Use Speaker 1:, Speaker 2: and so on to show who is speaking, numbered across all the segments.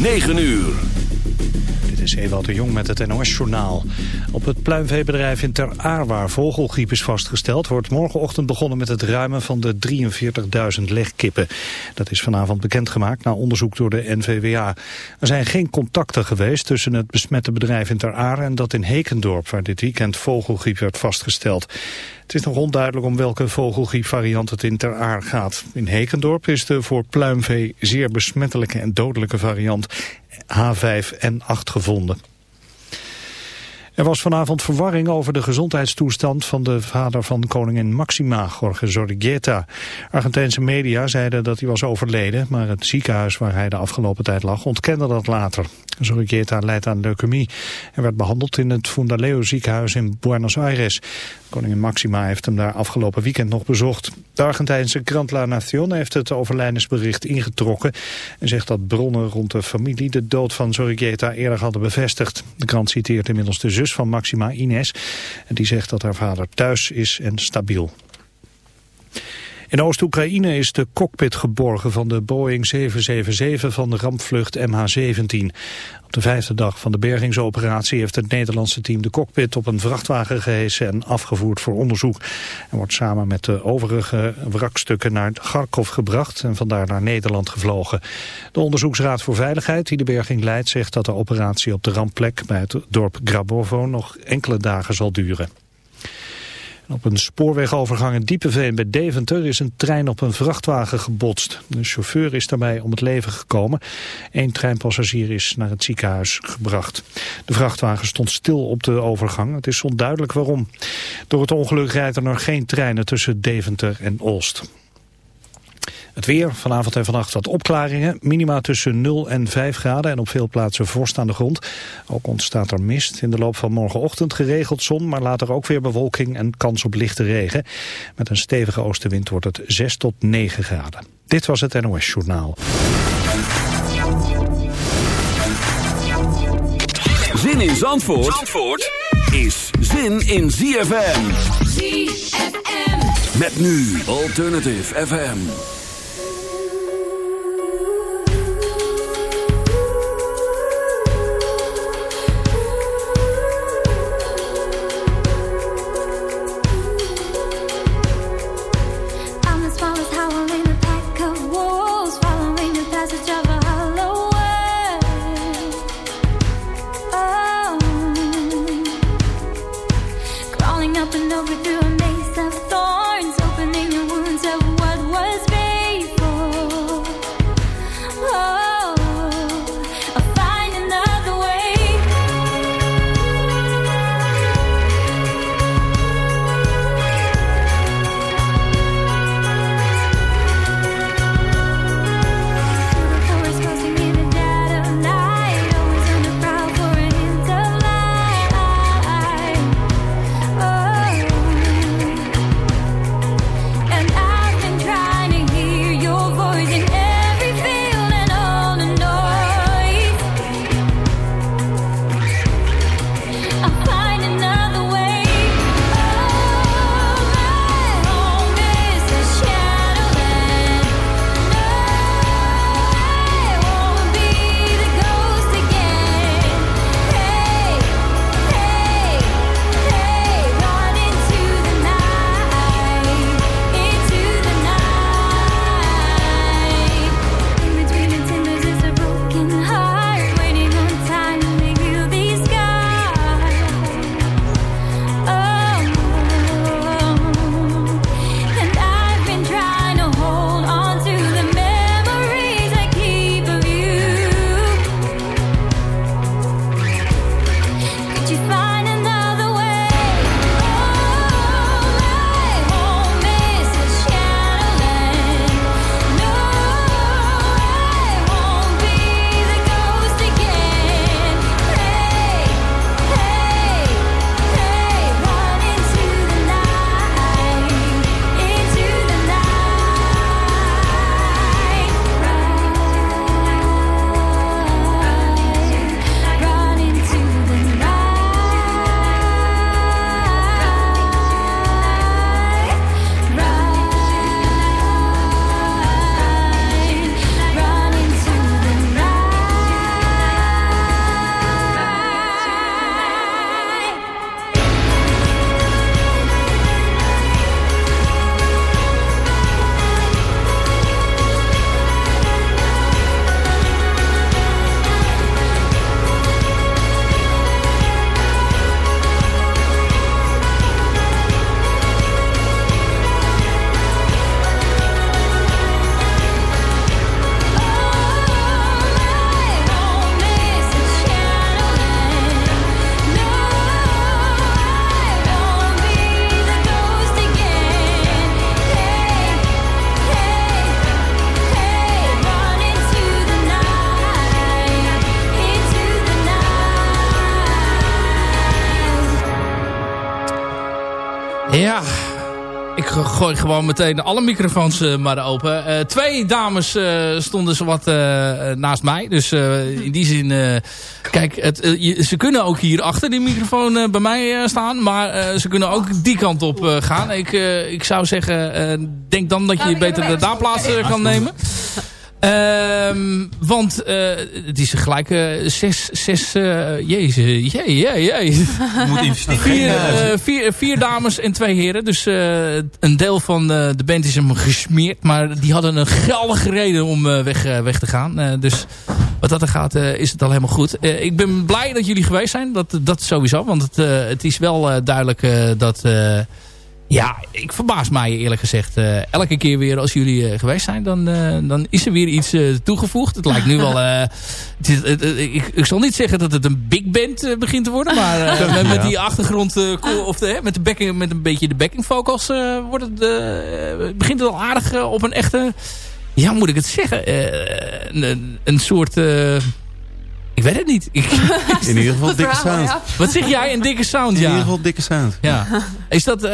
Speaker 1: 9 uur.
Speaker 2: Dit is Ewout de Jong met het NOS-journaal. Op het pluimveebedrijf in Ter Aar, waar vogelgriep is vastgesteld... wordt morgenochtend begonnen met het ruimen van de 43.000 legkippen. Dat is vanavond bekendgemaakt na onderzoek door de NVWA. Er zijn geen contacten geweest tussen het besmette bedrijf in Ter Aar... en dat in Hekendorp, waar dit weekend vogelgriep werd vastgesteld. Het is nog onduidelijk om welke vogelgriepvariant het in Ter Aar gaat. In Hekendorp is de voor pluimvee zeer besmettelijke en dodelijke variant H5N8 gevonden. Er was vanavond verwarring over de gezondheidstoestand van de vader van koningin Maxima, Jorge Zorrigueta. Argentijnse media zeiden dat hij was overleden, maar het ziekenhuis waar hij de afgelopen tijd lag ontkende dat later. Zorrigueta leidt aan leukemie en werd behandeld in het Fundaleo ziekenhuis in Buenos Aires. Koningin Maxima heeft hem daar afgelopen weekend nog bezocht. De Argentijnse krant La Nación heeft het overlijdensbericht ingetrokken... en zegt dat bronnen rond de familie de dood van Zorrigueta eerder hadden bevestigd. De krant citeert inmiddels de zus van Maxima, Ines... en die zegt dat haar vader thuis is en stabiel. In Oost-Oekraïne is de cockpit geborgen van de Boeing 777 van de rampvlucht MH17. Op de vijfde dag van de bergingsoperatie heeft het Nederlandse team de cockpit op een vrachtwagen gehesen en afgevoerd voor onderzoek. En wordt samen met de overige wrakstukken naar Kharkov gebracht en vandaar naar Nederland gevlogen. De Onderzoeksraad voor Veiligheid die de berging leidt zegt dat de operatie op de rampplek bij het dorp Grabovo nog enkele dagen zal duren. Op een spoorwegovergang in Diepeveen bij Deventer is een trein op een vrachtwagen gebotst. De chauffeur is daarbij om het leven gekomen. Eén treinpassagier is naar het ziekenhuis gebracht. De vrachtwagen stond stil op de overgang. Het is onduidelijk waarom. Door het ongeluk rijden er nog geen treinen tussen Deventer en Olst. Het weer, vanavond en vannacht wat opklaringen. Minima tussen 0 en 5 graden en op veel plaatsen vorst aan de grond. Ook ontstaat er mist. In de loop van morgenochtend geregeld zon, maar later ook weer bewolking en kans op lichte regen. Met een stevige oostenwind wordt het 6 tot 9 graden. Dit was het NOS Journaal.
Speaker 1: Zin in Zandvoort, Zandvoort is zin in ZFM.
Speaker 3: ZFM.
Speaker 1: Met nu Alternative FM.
Speaker 3: Ik gooi gewoon meteen alle microfoons uh, maar open. Uh, twee dames uh, stonden zo wat naast mij. Dus in die zin... kijk, het, je, ze kunnen ook hier achter die microfoon bij mij staan. Maar ze kunnen ook die kant op gaan. Ik, ik zou zeggen, denk dan dat je beter de daar plaats kan nemen. Um, want uh, het is gelijk uh, zes, zes uh, jezus, jee, jee, jee. Moet vier, vier, vier dames en twee heren. Dus een deel van de band is hem gesmeerd. Maar die hadden een geldige reden om weg, weg te gaan. dus wat dat er gaat, is het al helemaal goed. ik ben blij dat jullie geweest zijn. Dat, dat sowieso. Want het, het is wel duidelijk dat... Ja, ik verbaas mij eerlijk gezegd. Uh, elke keer weer als jullie uh, geweest zijn, dan, uh, dan is er weer iets toegevoegd. Het lijkt nu wel... Het ik, ik, zal niet zeggen dat het een big band begint te worden. Maar met, met, die achtergrond, of de, met, de backing, met een beetje de backing vocals, wordt het, begint het al aardig op een echte... Ja, moet ik het zeggen? een, een soort ik weet het niet.
Speaker 4: In ieder geval dikke sound.
Speaker 3: Wat zeg jij? Een dikke sound, ja.
Speaker 4: In ieder geval dikke sound.
Speaker 3: Ja. Is dat, uh,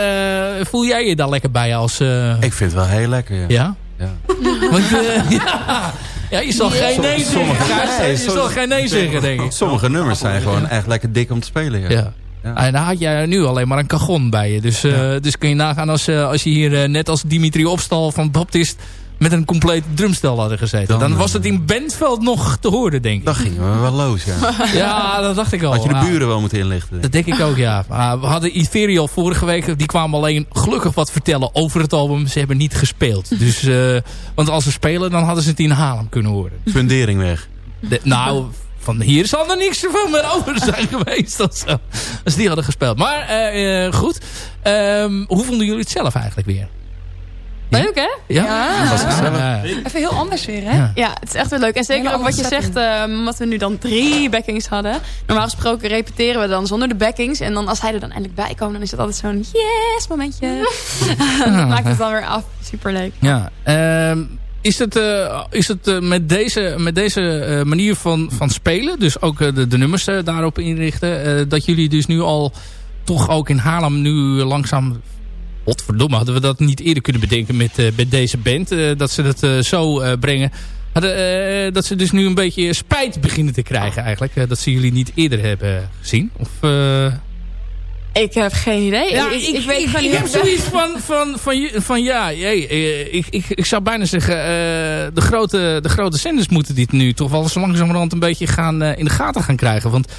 Speaker 3: voel jij je daar lekker bij als... Uh...
Speaker 4: Ik vind het wel heel lekker, ja.
Speaker 3: Ja? Ja. Want, uh, ja. ja. je zal geen nee zeggen. Sommige, je zal geen nee zeggen, denk ik.
Speaker 4: Sommige nummers zijn gewoon echt lekker dik om te spelen, ja. ja.
Speaker 3: Ja. En dan had jij nu alleen maar een kagon bij je. Dus, uh, dus kun je nagaan als, uh, als je hier net als Dimitri Opstal van Baptist met een compleet drumstel hadden gezeten. Dan, was het in Bentveld nog te horen, denk ik.
Speaker 4: Dan gingen we wel los, ja.
Speaker 3: ja, dat dacht ik al.
Speaker 4: Had je de buren wel moeten inlichten?
Speaker 3: Dat denk ik ook, ja. we hadden Ethereal vorige week. Die kwamen alleen gelukkig wat vertellen over het album. Ze hebben niet gespeeld. Dus, uh, want als ze spelen, dan hadden ze het in Haarlem kunnen horen.
Speaker 4: Fundering weg.
Speaker 3: De, nou, van hier zal er niks zoveel meer over zijn geweest. Als, als die hadden gespeeld. Maar uh, goed. Um, hoe vonden jullie het zelf eigenlijk weer?
Speaker 5: Leuk, hè?
Speaker 3: Ja. ja.
Speaker 5: Even heel anders weer, hè? Ja. het is echt weer leuk. En zeker ook wat je zegt, uh, wat we nu dan drie backings hadden. Normaal gesproken repeteren we dan zonder de backings. En dan als hij er dan eindelijk bij komt, dan is het altijd zo'n yes momentje. dat maakt het dan weer af. Superleuk.
Speaker 3: Ja. Uh, is het, uh, is het uh, met deze, met deze uh, manier van, van spelen, dus ook de, de nummers daarop inrichten, dat jullie dus nu al toch ook in Haarlem nu langzaam Godverdomme, hadden we dat niet eerder kunnen bedenken met, uh, met deze band. Uh, dat ze dat uh, zo brengen. Hadden, dat ze dus nu een beetje spijt beginnen te krijgen eigenlijk. dat ze jullie niet eerder hebben gezien. Of...
Speaker 5: Ik heb geen idee.
Speaker 3: Ja, ik, ik, ik, weet ik, ik heb zoiets van, van, van, van ja, jee, ik, ik, ik zou bijna zeggen, de, grote, de grote zenders moeten dit nu toch wel zo langzamerhand een beetje gaan, in de gaten gaan krijgen. Want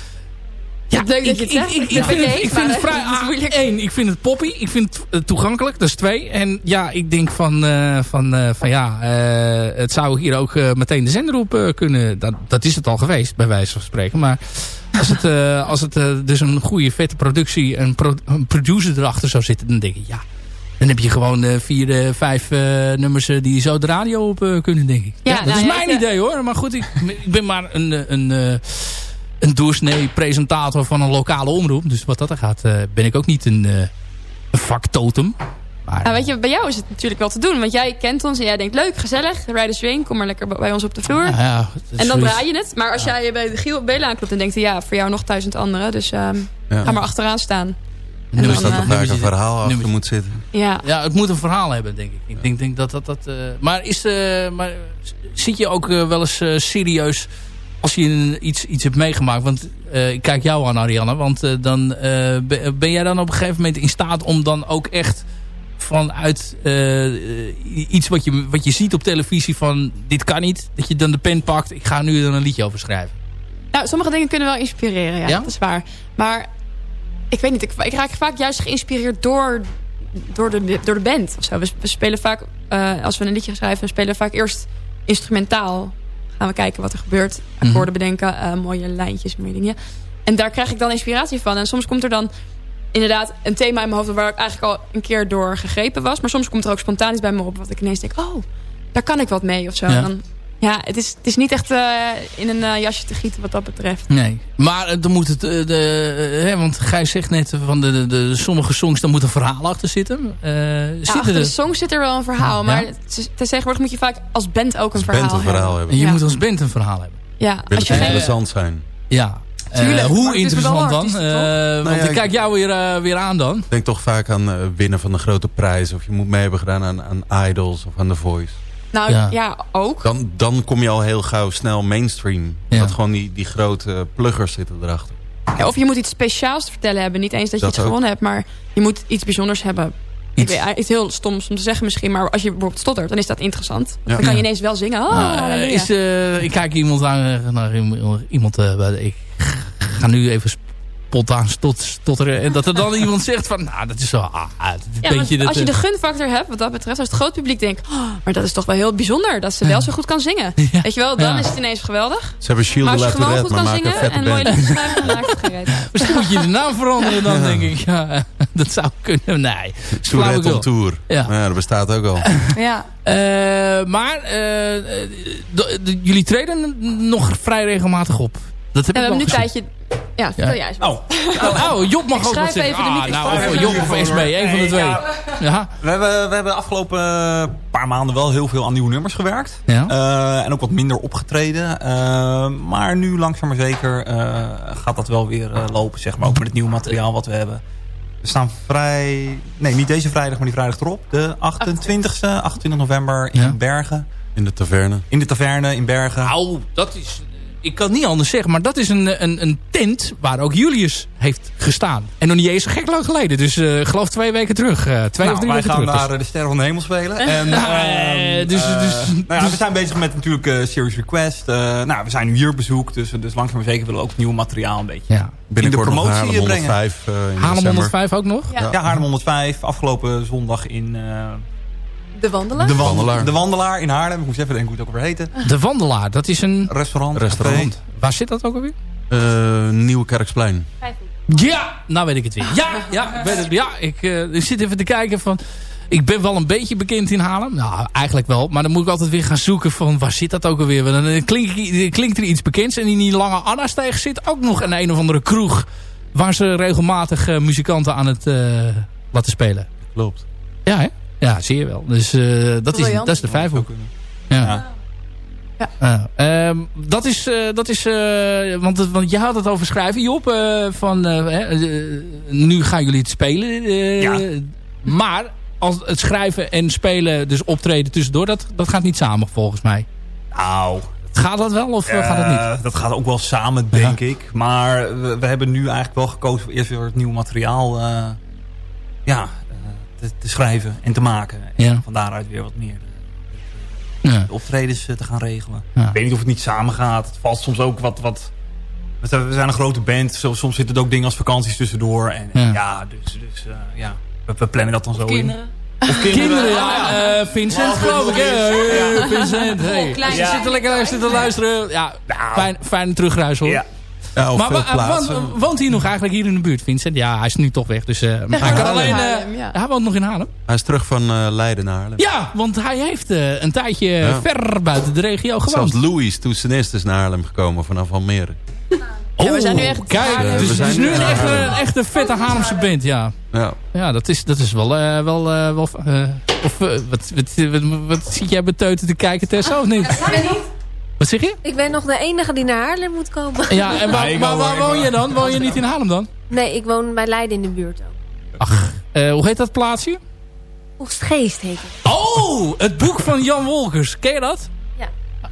Speaker 5: ja, leuk dat je het zegt.
Speaker 3: Ik, ik, vind, het, ik vind het vrij... één, ik vind het poppy. Ik vind het toegankelijk. Dat is twee. En ja, ik denk van, uh, van, uh, van ja, het zou hier ook meteen de zender op kunnen. Dat, dat is het al geweest, bij wijze van spreken. Maar als het, als het dus een goede, vette productie, een, pro een producer erachter zou zitten, dan denk ik, ja... Dan heb je gewoon vier, vijf nummers die zo de radio op kunnen, denk ik. Ja, dat nou, is mijn idee hoor. Maar goed, ik, ik ben maar een... een een doorsnee presentator van een lokale omroep. Dus wat dat er gaat, uh, ben ik ook niet een, uh, een vaktotem.
Speaker 5: Maar, nou, weet je, bij jou is het natuurlijk wel te doen. Want jij kent ons en jij denkt, leuk, gezellig. Riders Swing, kom maar lekker bij ons op de vloer. Ja, ja, en dan draai je het. Maar als jij bij de Giel Bela aanklopt, dan denkt hij... ja, voor jou nog duizend anderen. Dus um, ga maar achteraan staan.
Speaker 4: En nu is dat toch daar een verhaal achter moet zitten.
Speaker 3: Ja. ja, het moet een verhaal hebben, denk ik. Ik denk, denk dat dat... dat uh, maar, is, uh, maar zit je ook wel eens serieus als je iets, iets hebt meegemaakt. Want uh, ik kijk jou aan, Ariane. Want uh, dan uh, ben jij dan op een gegeven moment in staat om dan ook echt vanuit iets wat je, wat je ziet op televisie van dit kan niet. Dat je dan de pen pakt. Ik ga nu dan een liedje over schrijven.
Speaker 5: Nou, sommige dingen kunnen wel inspireren. Ja, ja? dat is waar. Maar ik weet niet. Ik, ik raak vaak juist geïnspireerd door, door, de, door de band. Of zo. We, we spelen vaak, als we een liedje schrijven, we spelen vaak eerst instrumentaal gaan we kijken wat er gebeurt. Akkoorden mhm. bedenken, uh, mooie lijntjes, mooie dingen. En daar krijg ik dan inspiratie van. En soms komt er dan inderdaad een thema in mijn hoofd... waar ik eigenlijk al een keer door gegrepen was. Maar soms komt er ook spontaan iets bij me op... wat ik ineens denk, oh, daar kan ik wat mee of zo. Dan ja, het is, het is niet echt uh, in een uh, jasje te gieten wat dat betreft.
Speaker 3: Nee, maar uh, dan moet het, de, hè, want Gij zegt net van de, de, de, sommige songs, daar moet een verhaal achter zitten.
Speaker 5: ja, achter de songs zit er wel een verhaal, maar ja? tegenwoordig moet je vaak als band ook een,
Speaker 4: als
Speaker 5: verhaal,
Speaker 4: band een verhaal hebben.
Speaker 3: En je moet als band een verhaal hebben.
Speaker 5: Ja,
Speaker 4: als je geen... zand zijn.
Speaker 3: Ja, hoe interessant dan? want ik kijk jou weer, weer aan dan. Ik
Speaker 4: denk toch vaak aan winnen van de grote prijs. Of je moet mee hebben gedaan aan, aan Idols of aan The Voice.
Speaker 5: Nou ja, ook.
Speaker 4: Dan, dan kom je al heel gauw snel mainstream. Dat gewoon die, die grote pluggers zitten erachter.
Speaker 5: Ja, of je moet iets speciaals te vertellen hebben. Niet eens dat je het gewonnen hebt, maar je moet iets bijzonders hebben. Iets. Ik weet, iets heel stoms om te zeggen misschien, maar als je bijvoorbeeld stottert, dan is dat interessant. Dan kan je ineens wel zingen. Oh, nou,
Speaker 3: is, uh, ik kijk iemand aan, naar iemand, uh, ik ga nu even spontaan tot, stotteren. En dat er dan iemand zegt van, nou, dat is zo... Ah,
Speaker 5: ja, dat, als je de gunfactor hebt, wat dat betreft, als het groot publiek denkt... Oh, maar dat is toch wel heel bijzonder, dat ze wel zo goed kan zingen. Weet je wel, dan is het ineens geweldig.
Speaker 4: Ze hebben Shield laten redden, goed kan zingen en mooie liedjes schrijven,
Speaker 3: dan maakt het gereed. Misschien moet je de naam veranderen dan, denk ik. Ja, dat zou kunnen. Nee.
Speaker 4: Tourette on Tour. Ja. ja, dat bestaat ook al.
Speaker 5: ja.
Speaker 3: Uh, maar uh, jullie treden nog vrij regelmatig op.
Speaker 5: Dat heb ja, ik we hebben nu een tijdje ja, vertel ja. jij eens
Speaker 3: Oh. oh, Job mag ook wat zeggen. Ah, nou, of Job of SB, één van de twee. Ja.
Speaker 6: We, hebben, we hebben de afgelopen paar maanden wel heel veel aan nieuwe nummers gewerkt. Ja. Uh, en ook wat minder opgetreden. Uh, maar nu langzaam maar zeker uh, gaat dat wel weer lopen, zeg maar. Ook met het nieuwe materiaal wat we hebben. We staan vrij... Nee, niet deze vrijdag, maar die vrijdag erop. De 28e, 28 november in ja. Bergen.
Speaker 4: In de taverne.
Speaker 6: In de taverne in Bergen.
Speaker 3: Nou, dat is ik kan niet anders zeggen, maar dat is een, een, een tent waar ook Julius heeft gestaan. En nog niet eens gek lang geleden. Dus uh, geloof twee weken terug. Uh, twee nou, of drie
Speaker 6: wij
Speaker 3: gaan
Speaker 6: naar uh, de Sterren van de Hemel spelen. En, uh, dus, dus, nou ja, dus, we zijn bezig met natuurlijk uh, Serious Request. nou, we zijn nu hier op bezoek. Dus, dus langzaam maar zeker willen we ook nieuw materiaal een beetje
Speaker 4: ja. in de promotie brengen. 105,
Speaker 3: in Haarlem 105 ook nog?
Speaker 6: Ja, ja Haarlem 105. Afgelopen zondag in...
Speaker 5: De Wandelaar?
Speaker 6: De Wandelaar. De Wandelaar in Haarlem. Ik moest even denken hoe het ook weer heette.
Speaker 3: De Wandelaar, dat is een...
Speaker 6: Restaurant.
Speaker 3: Restaurant. Waar zit dat ook alweer?
Speaker 4: Uh, Nieuwe Kerksplein.
Speaker 3: Ja, nou weet ik het weer. Ja, ja, weet het, ja ik, uh, ik zit even te kijken van... Ik ben wel een beetje bekend in Haarlem. Nou, eigenlijk wel. Maar dan moet ik altijd weer gaan zoeken van waar zit dat ook alweer. Want dan klinkt, klinkt er iets bekends. En in die lange Anna-steeg zit ook nog een een of andere kroeg. Waar ze regelmatig uh, muzikanten aan het uh, laten spelen.
Speaker 4: Klopt.
Speaker 3: Ja, hè? Ja, zie je wel. Dus uh, dat, is, dat is de vijfhoek. Ja. Ja. Uh, dat is, uh, dat is uh, want, want je had het over schrijven, Job. van, nu gaan jullie het spelen. ja. Maar als het schrijven en spelen, dus optreden tussendoor, dat, dat gaat niet samen volgens mij.
Speaker 6: Nou,
Speaker 3: Gaat dat wel of gaat dat niet?
Speaker 6: Dat gaat ook wel samen, denk ik. Maar we, we, hebben nu eigenlijk wel gekozen voor eerst weer het nieuwe materiaal. ja, te, schrijven en te maken. En van daaruit weer wat meer de, de, optredens eh, te gaan regelen. Ik weet niet of het niet samen gaat. Het valt soms ook wat... wat we zijn een grote band. Soms zitten er ook dingen als vakanties tussendoor. En ja, dus, dus uh, ja, we, plannen dat dan zo
Speaker 5: kinderen.
Speaker 6: in. Of kinderen.
Speaker 3: kinderen ja. Uh, Vincent geloof ik. Hè? Vincent. Hey. Oh, je zit er lekker zit te luisteren. Ja, nou. fijn, fijn terugruis hoor. Ja.
Speaker 4: Ja, maar woont,
Speaker 3: woont hij nog eigenlijk hier in de buurt, Vincent? Ja, hij is nu toch weg. Dus uh, hij kan alleen... Uh, Hij woont nog in Haarlem.
Speaker 4: Hij is terug van uh, Leiden naar Haarlem.
Speaker 3: Ja, want hij heeft een tijdje ver buiten de regio gewoond.
Speaker 4: Zelfs Louis Toetsenist is naar Haarlem gekomen vanaf Almere.
Speaker 3: Oh, ja, we zijn nu echt... Kijk, dus nu een echte, echte vette Haarlemse band, ja. Ja, ja dat, is, dat is wel... wel, wel of, wat, wat, wat, wat, zit jij beteuten te kijken, Tessa, of niet?
Speaker 5: Ja, niet.
Speaker 3: Wat zeg je?
Speaker 5: Ik ben nog de enige die naar Haarlem moet komen.
Speaker 3: Ja, en waar, waar, waar woon je dan? Woon je niet in Haarlem dan?
Speaker 5: Nee, ik woon bij Leiden in de buurt ook.
Speaker 3: Ach, uh, hoe heet dat plaatsje?
Speaker 5: Oostgeest heet het.
Speaker 3: Oh, het boek van Jan Wolkers. Ken je dat?
Speaker 5: Ja.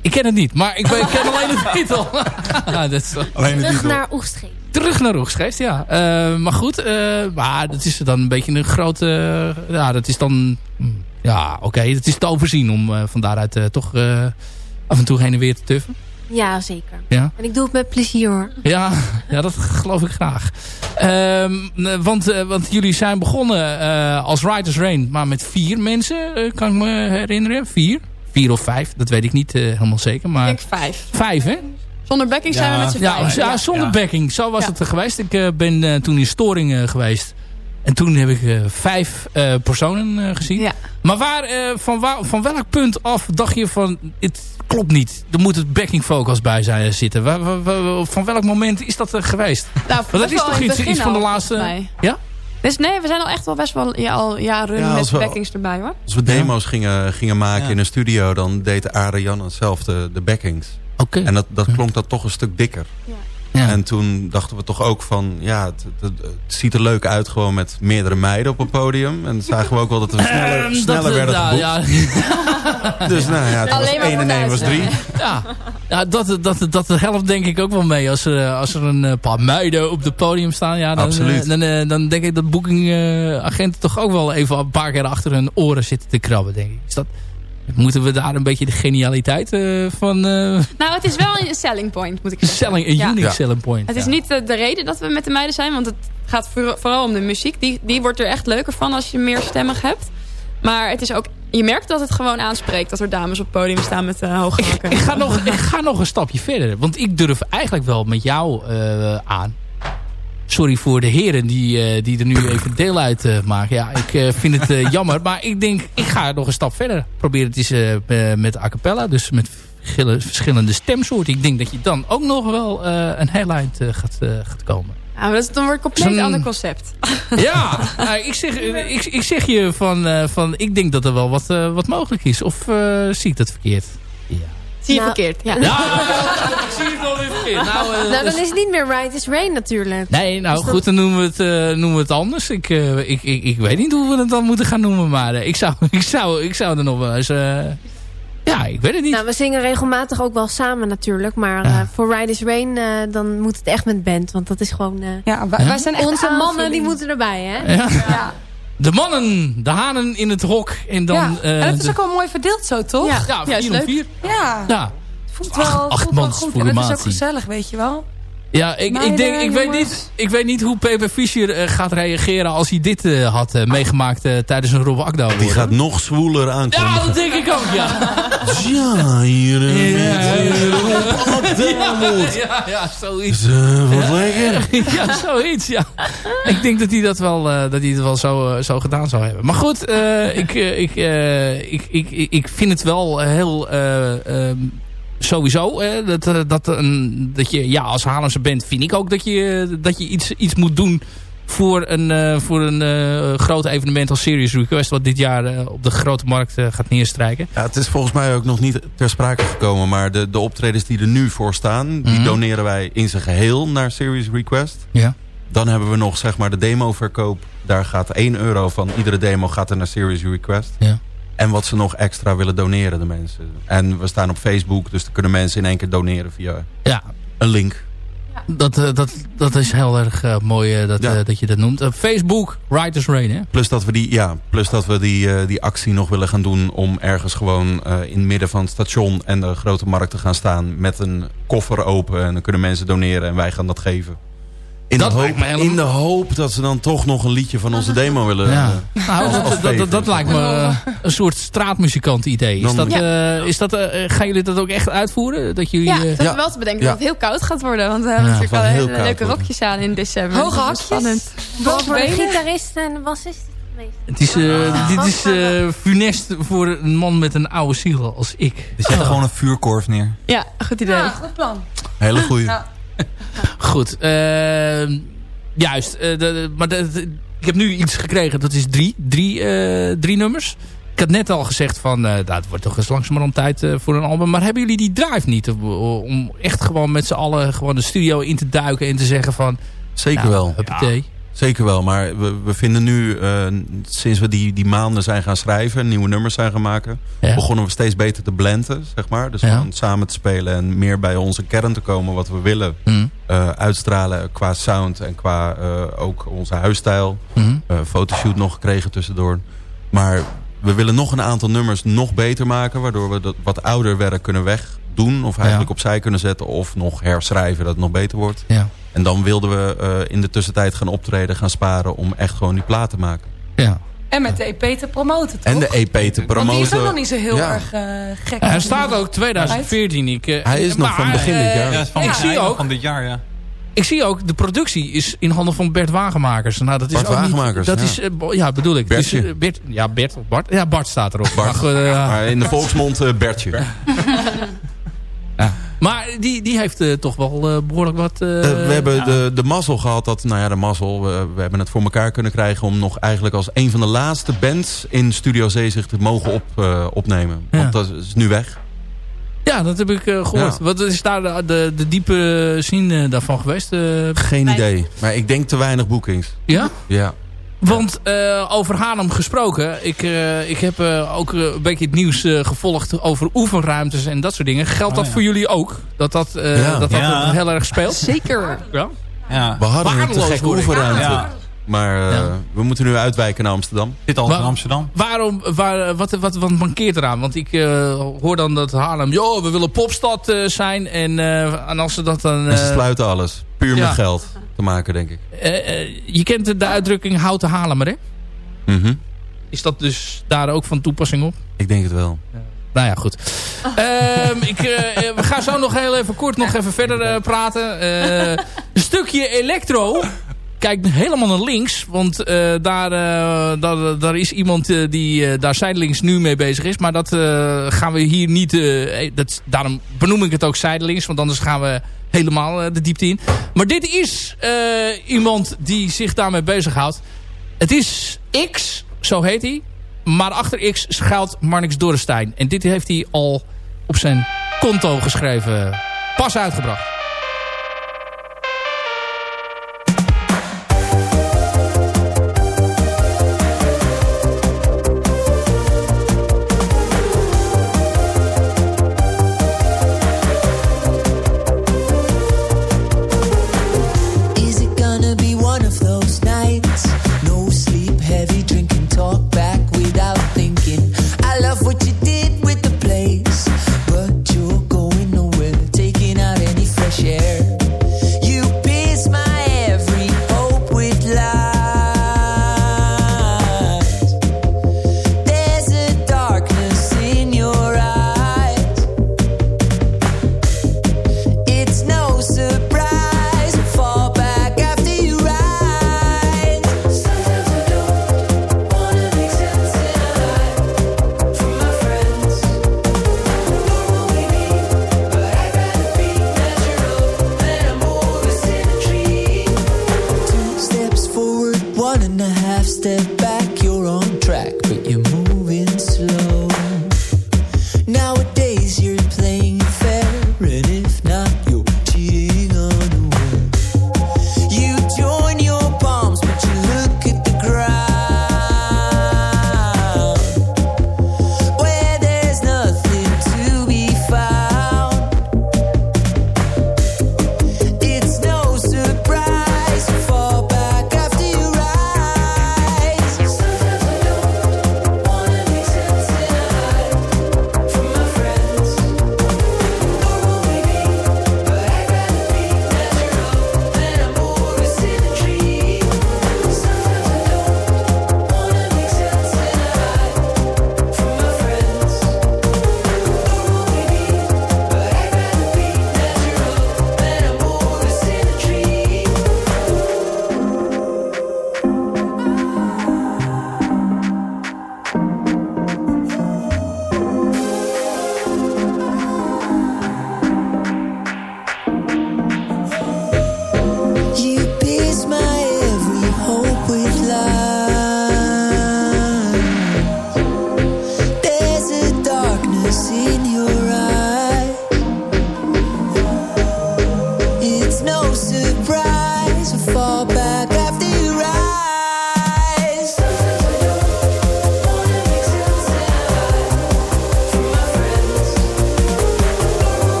Speaker 3: Ik ken het niet, maar ik, ik ken alleen de titel.
Speaker 5: ja, dat is alleen Terug naar Oostgeest.
Speaker 3: Terug naar Oostgeest, ja. Uh, maar goed, uh, maar dat is dan een beetje een grote... ja, dat is dan... Ja, oké, okay, het is te overzien om van daaruit toch af en toe heen en weer te tuffen?
Speaker 5: Ja, zeker. Ja? En ik doe het met plezier hoor.
Speaker 3: Ja, ja dat geloof ik graag. Um, want, uh, want jullie zijn begonnen uh, als Writers Rain, maar met vier mensen, uh, kan ik me herinneren. Vier? Vier of vijf, dat weet ik niet helemaal zeker. Maar...
Speaker 5: Ik denk vijf.
Speaker 3: Vijf, hè?
Speaker 5: Zonder backing zijn we met z'n
Speaker 3: ja, ja, zonder backing. Zo was het geweest. Ik ben toen in Storing geweest. En toen heb ik uh, vijf uh, personen uh, gezien. Ja. Maar waar, van, waar, van welk punt af dacht je van... het klopt niet. Er moet het backing vocals bij zijn zitten. Waar, waar, van welk moment is dat er geweest?
Speaker 5: Nou, Want dat is toch iets, iets van de laatste...
Speaker 3: Ja?
Speaker 5: Dus nee, we zijn al echt wel best wel ja, al jaren ja, met we, backings erbij hoor.
Speaker 4: Als we demo's gingen, gingen maken in een studio... dan deed Jan zelf de, de backings.
Speaker 3: Oké.
Speaker 4: En dat, dat klonk dat toch een stuk dikker. Ja. En toen dachten we toch ook van, ja, het, het, ziet er leuk uit gewoon met meerdere meiden op een podium. En zagen we ook wel dat we sneller, um, sneller dat, werden nou, ja. dus nou ja, het was 1 en 1 was 3.
Speaker 3: Ja, ja dat, dat, dat helpt denk ik ook wel mee. Als er, als er een paar meiden op het podium staan, ja, dan, Absoluut. dan, dan denk ik dat boekingagenten toch ook wel even een paar keer achter hun oren zitten te krabben, denk ik. Is dat... Moeten we daar een beetje de genialiteit uh, van... Uh...
Speaker 5: Nou, het is wel een selling point, moet ik zeggen.
Speaker 3: Selling, een unique selling point.
Speaker 5: Het is niet de, de, reden dat we met de meiden zijn, want het gaat vooral om de muziek. Die, die wordt er echt leuker van als je meer stemmig hebt. Maar het is ook, je merkt dat het gewoon aanspreekt... dat er dames op het podium staan met uh, hoge hakken.
Speaker 3: Ik, ik, ga nog, ik ga nog een stapje verder. Want ik durf eigenlijk wel met jou aan Sorry voor de heren die, uh, die er nu even deel uit uh, maken. Ja, ik uh, vind het jammer. Maar ik denk, ik ga nog een stap verder. Probeer het eens met a cappella. Dus met verschillende stemsoorten. Ik denk dat je dan ook nog wel een eind gaat, gaat komen.
Speaker 5: Nou, dat is dan weer een compleet ander concept.
Speaker 3: Ja, ik, zeg, ik, ik zeg je van, van... Ik denk dat er wel wat, wat mogelijk is. Of zie ik dat verkeerd?
Speaker 5: Ja. Zie je nou, verkeerd, ja. ja.
Speaker 3: het verkeerd. Nou,
Speaker 7: uh, nou dan dus- is het niet meer Right is Rain natuurlijk.
Speaker 3: Nee, nou dus goed, dan noemen we het, uh, noemen we het anders. Ik, uh, ik, ik, ik weet niet hoe we het dan moeten gaan noemen, maar ik, zou, ik, zou, ik zou er nog wel eens... ja, ik weet het niet.
Speaker 7: Nou, we zingen regelmatig ook wel samen natuurlijk. Maar ja. voor Ride is Rain, dan moet het echt met band. Want dat is gewoon...
Speaker 5: ja, wij, wij zijn echt
Speaker 7: Onze mannen, die moeten erbij, hè?
Speaker 3: Ja. ja de mannen, de hanen in het hok. En dan, ja.
Speaker 5: Uh, en het is ook wel mooi verdeeld zo, toch?
Speaker 3: Ja, ja vier om vier.
Speaker 5: Ja.
Speaker 3: ja.
Speaker 5: Het voelt wel, acht, acht voelt goed. En het is ook gezellig, weet je wel.
Speaker 3: Ja, ik, ik, denk, ik, weet niet, ik weet niet hoe Pepe Fischer uh, gaat reageren als hij dit uh, had uh, meegemaakt tijdens een Rob Akda.
Speaker 4: Die gaat nog zwoeler aankomen.
Speaker 3: Ja, dat denk ik ook, ja.
Speaker 4: ja, hier
Speaker 3: ja, ja, zoiets.
Speaker 4: wat lekker.
Speaker 3: ja, zoiets, ja. Ik denk dat hij dat wel, dat hij het wel zo, zo gedaan zou hebben. Maar goed, ik, ik, ik, ik, ik vind het wel heel ehm, sowieso. Hè, dat, eh, dat, een, dat je ja, als Haarlemse bent vind ik ook dat je, dat je iets, iets moet doen voor een, uh, voor een uh, groot evenement als Serious Request... wat dit jaar uh, op de grote markt gaat neerstrijken.
Speaker 4: Ja, het is volgens mij ook nog niet ter sprake gekomen... maar de, de optredens die er nu voor staan... die mhm. doneren wij in zijn geheel naar Serious Request.
Speaker 3: Ja.
Speaker 4: Dan hebben we nog zeg maar de demoverkoop. Daar gaat 1 euro van iedere demo gaat er naar Serious Request.
Speaker 3: Ja.
Speaker 4: En wat ze nog extra willen doneren, de mensen. En we staan op Facebook, dus dan kunnen mensen in één keer doneren via
Speaker 3: ja.
Speaker 4: een link.
Speaker 3: Dat, uh, dat, dat is heel erg uh, mooi uh, dat, dat je dat noemt. Facebook, Writers Rain, hè?
Speaker 4: Plus dat we die, ja, plus dat we die, die actie nog willen gaan doen... om ergens gewoon in het midden van het station en de grote markt te gaan staan... met een koffer open en dan kunnen mensen doneren en wij gaan dat geven. In, dat de hoop, helemaal... in de hoop dat ze dan toch nog een liedje van onze demo willen. Ja.
Speaker 3: Uh, nou, dat, dat, dat, lijkt me uh, een soort straatmuzikant idee. Is dat, ja. uh, is dat, gaan jullie dat ook echt uitvoeren? Dat jullie,
Speaker 5: ja, dat ja. wel te bedenken dat het heel koud gaat worden. Want we hebben natuurlijk wel hele leuke rokjes aan in december.
Speaker 7: Hoge hakjes. Spannend. Voor de gitarist en de bassist.
Speaker 3: Het is, uh, dit is uh, funest voor een man met een oude ziel als ik.
Speaker 6: Dus zet er gewoon een vuurkorf neer.
Speaker 5: Ja, goed idee. Ja,
Speaker 7: goed plan.
Speaker 4: Hele goeie.
Speaker 3: Goed. Uh, juist. Uh, de, maar de, ik heb nu iets gekregen. Dat is drie. Drie, uh, drie nummers. Ik had net al gezegd van... dat nou, wordt toch eens langzamerhand tijd voor een album. Maar hebben jullie die drive niet? Om echt gewoon met z'n allen gewoon de studio in te duiken. En te zeggen van...
Speaker 4: Zeker nou, wel.
Speaker 3: Huppatee.
Speaker 4: Zeker wel, maar we, we vinden nu, uh, sinds we die, die maanden zijn gaan schrijven... nieuwe nummers zijn gaan maken... Ja. begonnen we steeds beter te blenden, zeg maar. Dus ja. samen te spelen en meer bij onze kern te komen... wat we willen mm. uh, uitstralen qua sound en qua uh, ook onze huisstijl. Mm. fotoshoot nog gekregen tussendoor. Maar we willen nog een aantal nummers nog beter maken... waardoor we dat wat ouder werk kunnen wegdoen... of eigenlijk ja. opzij kunnen zetten of nog herschrijven dat het nog beter wordt.
Speaker 3: Ja.
Speaker 4: En dan wilden we uh, in de tussentijd gaan optreden, gaan sparen... om echt gewoon die plaat te maken.
Speaker 3: Ja.
Speaker 5: En met de EP te promoten, toch?
Speaker 4: En de EP te promoten. Want die
Speaker 5: is ook nog niet zo heel ja. erg uh, gek.
Speaker 3: hij staat ook 2014. Ik,
Speaker 4: uh, hij is nog van begin dit jaar.
Speaker 6: Ja, van, ik zie ook, van dit jaar, ja.
Speaker 3: Ik zie ook, de productie is in handen van Bert Wagenmakers. Nou, dat is
Speaker 4: Bart
Speaker 3: ook
Speaker 4: Wagenmakers,
Speaker 3: niet, dat
Speaker 4: ja.
Speaker 3: Is, ja, bedoel ik. Dus, uh, Bert, ja, Bert of Bart. Ja, Bart staat erop.
Speaker 4: Bart. Maar, uh, in de volksmond Bertje.
Speaker 3: ja. Maar die, die heeft uh, toch wel uh, behoorlijk wat... Uh,
Speaker 4: we hebben ja. de, de mazzel gehad dat, nou ja, de mazzel, we, we, hebben het voor elkaar kunnen krijgen om nog eigenlijk als een van de laatste bands in Studio Zee zich te mogen op, opnemen. Ja. Want dat is nu weg.
Speaker 3: Ja, Ja, dat heb ik gehoord. Wat is daar de, de, de diepe zin daarvan geweest?
Speaker 4: Geen idee. Maar ik denk te weinig boekings.
Speaker 3: Ja?
Speaker 4: Ja.
Speaker 3: Want uh, over Haarlem gesproken. Ik, uh, ik heb uh, ook een beetje het nieuws gevolgd over oefenruimtes en dat soort dingen. Geldt dat oh, ja. voor jullie ook? Dat dat, ja. dat, dat ja. heel erg speelt?
Speaker 5: Zeker.
Speaker 3: Ja?
Speaker 4: Ja. We hadden een te gekke oefenruimte. Maar we moeten nu uitwijken naar Amsterdam.
Speaker 6: Dit al in Amsterdam.
Speaker 3: Waarom, waar, wat, wat, wat mankeert eraan? Want ik hoor dan dat Haarlem... joh, we willen popstad zijn. En, en als ze dat dan...
Speaker 4: en ze sluiten alles. Puur met geld te maken, denk ik.
Speaker 3: Uh, uh, je kent de uitdrukking houten Haarlemmer, hè?
Speaker 4: Mm
Speaker 3: Is dat dus daar ook van toepassing op?
Speaker 4: Ik denk het wel.
Speaker 3: Ja. Nou ja, goed. um, ik, uh, we gaan zo nog heel even kort nog even verder praten. een stukje elektro. Kijk helemaal naar links. Want daar, daar, daar is iemand die daar zijdelings nu mee bezig is. Maar dat gaan we hier niet... dat, daarom benoem ik het ook zijdelings. Want anders gaan we helemaal eh, de diepte in. Maar dit is uh, iemand die zich daarmee bezighoudt. Het is X, zo heet hij. Maar achter X schuilt Marnix Dorrestein. En dit heeft hij al op zijn konto geschreven. Pas uitgebracht.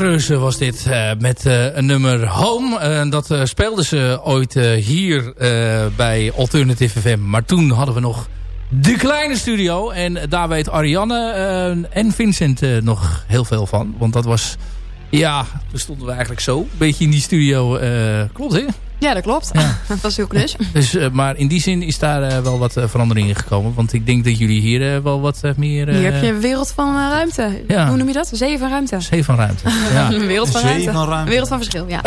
Speaker 3: Kreuze was dit uh, met uh, een nummer Home. Uh, dat speelden ze ooit hier bij Alternative FM. Maar toen hadden we nog de kleine studio. En daar weet Ariane en Vincent nog heel veel van. Want dat was... Ja, toen stonden we eigenlijk zo. Een beetje in die studio. klopt hè?
Speaker 5: Ja, dat klopt. Ja. dat was heel knus.
Speaker 3: Dus, uh, maar in die zin is daar uh, wel wat uh, verandering in gekomen. Want ik denk dat jullie hier wel wat meer...
Speaker 5: hier heb je een wereld van ruimte. Ja. Hoe noem je dat? Zee van ruimte.
Speaker 3: Zee van ruimte.
Speaker 5: Ja. een wereld van ruimte. van ruimte. Een wereld van verschil, ja.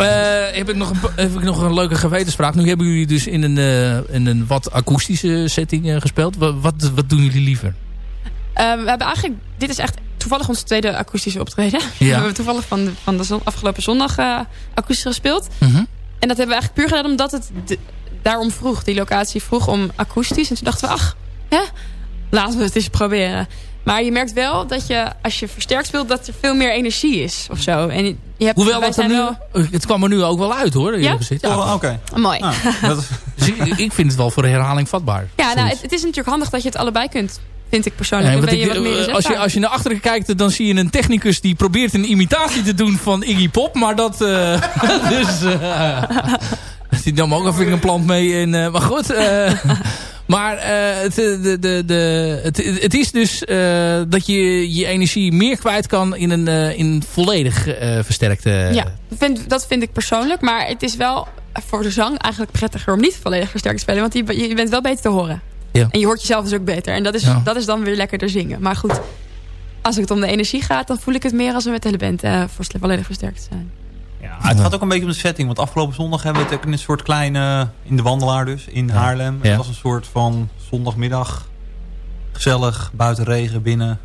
Speaker 3: heb, ik nog een, heb ik nog een leuke gewetensvraag. Nu hebben jullie dus in een, in een wat akoestische setting gespeeld. Wat, wat, wat, doen jullie liever?
Speaker 5: we hebben eigenlijk... Dit is echt toevallig onze tweede akoestische optreden. Ja. we hebben toevallig van de, van de afgelopen zondag akoestisch gespeeld. Mm en dat hebben we eigenlijk puur gedaan omdat het daarom vroeg. Die locatie vroeg om akoestisch. En toen dachten we, ach, hè, laten we het eens proberen. Maar je merkt wel dat je, als je versterkt speelt, dat er veel meer energie is. Of zo. En je hebt,
Speaker 3: Hoewel dat nu, wel... het kwam er nu ook wel uit hoor.
Speaker 5: Ja?
Speaker 3: ja.
Speaker 5: Oh, oké. Mooi. Ah,
Speaker 3: dus ik, vind het wel voor herhaling vatbaar.
Speaker 5: Ja, nou, het, het, is natuurlijk handig dat je het allebei kunt vind ik persoonlijk.
Speaker 3: Nee, je wat meer als, je, als je naar achteren kijkt, dan zie je een technicus die probeert een imitatie te doen van Iggy Pop. Maar dat... Uh, dus... Uh, die nam ook even een plant mee. En, uh, maar goed... Maar uh, het, de, de, de, het, het is dus uh, dat je je energie meer kwijt kan in een uh, in volledig versterkte...
Speaker 5: Ja, vind, dat vind ik persoonlijk. Maar het is wel voor de zang eigenlijk prettiger om niet volledig versterkt te spelen. Want je, je bent wel beter te horen. Ja. En je hoort jezelf dus ook beter. En dat is, dat is dan weer lekkerder zingen. Maar goed, als het om de energie gaat... dan voel ik het meer als we met de hele band uh, volledig versterkt zijn.
Speaker 6: Ja, het gaat ook een beetje om de setting. Want afgelopen zondag hebben we het ook in een soort kleine... in de Wandelaar dus, in Haarlem. Het was een soort van zondagmiddag... gezellig, buiten regen, binnen...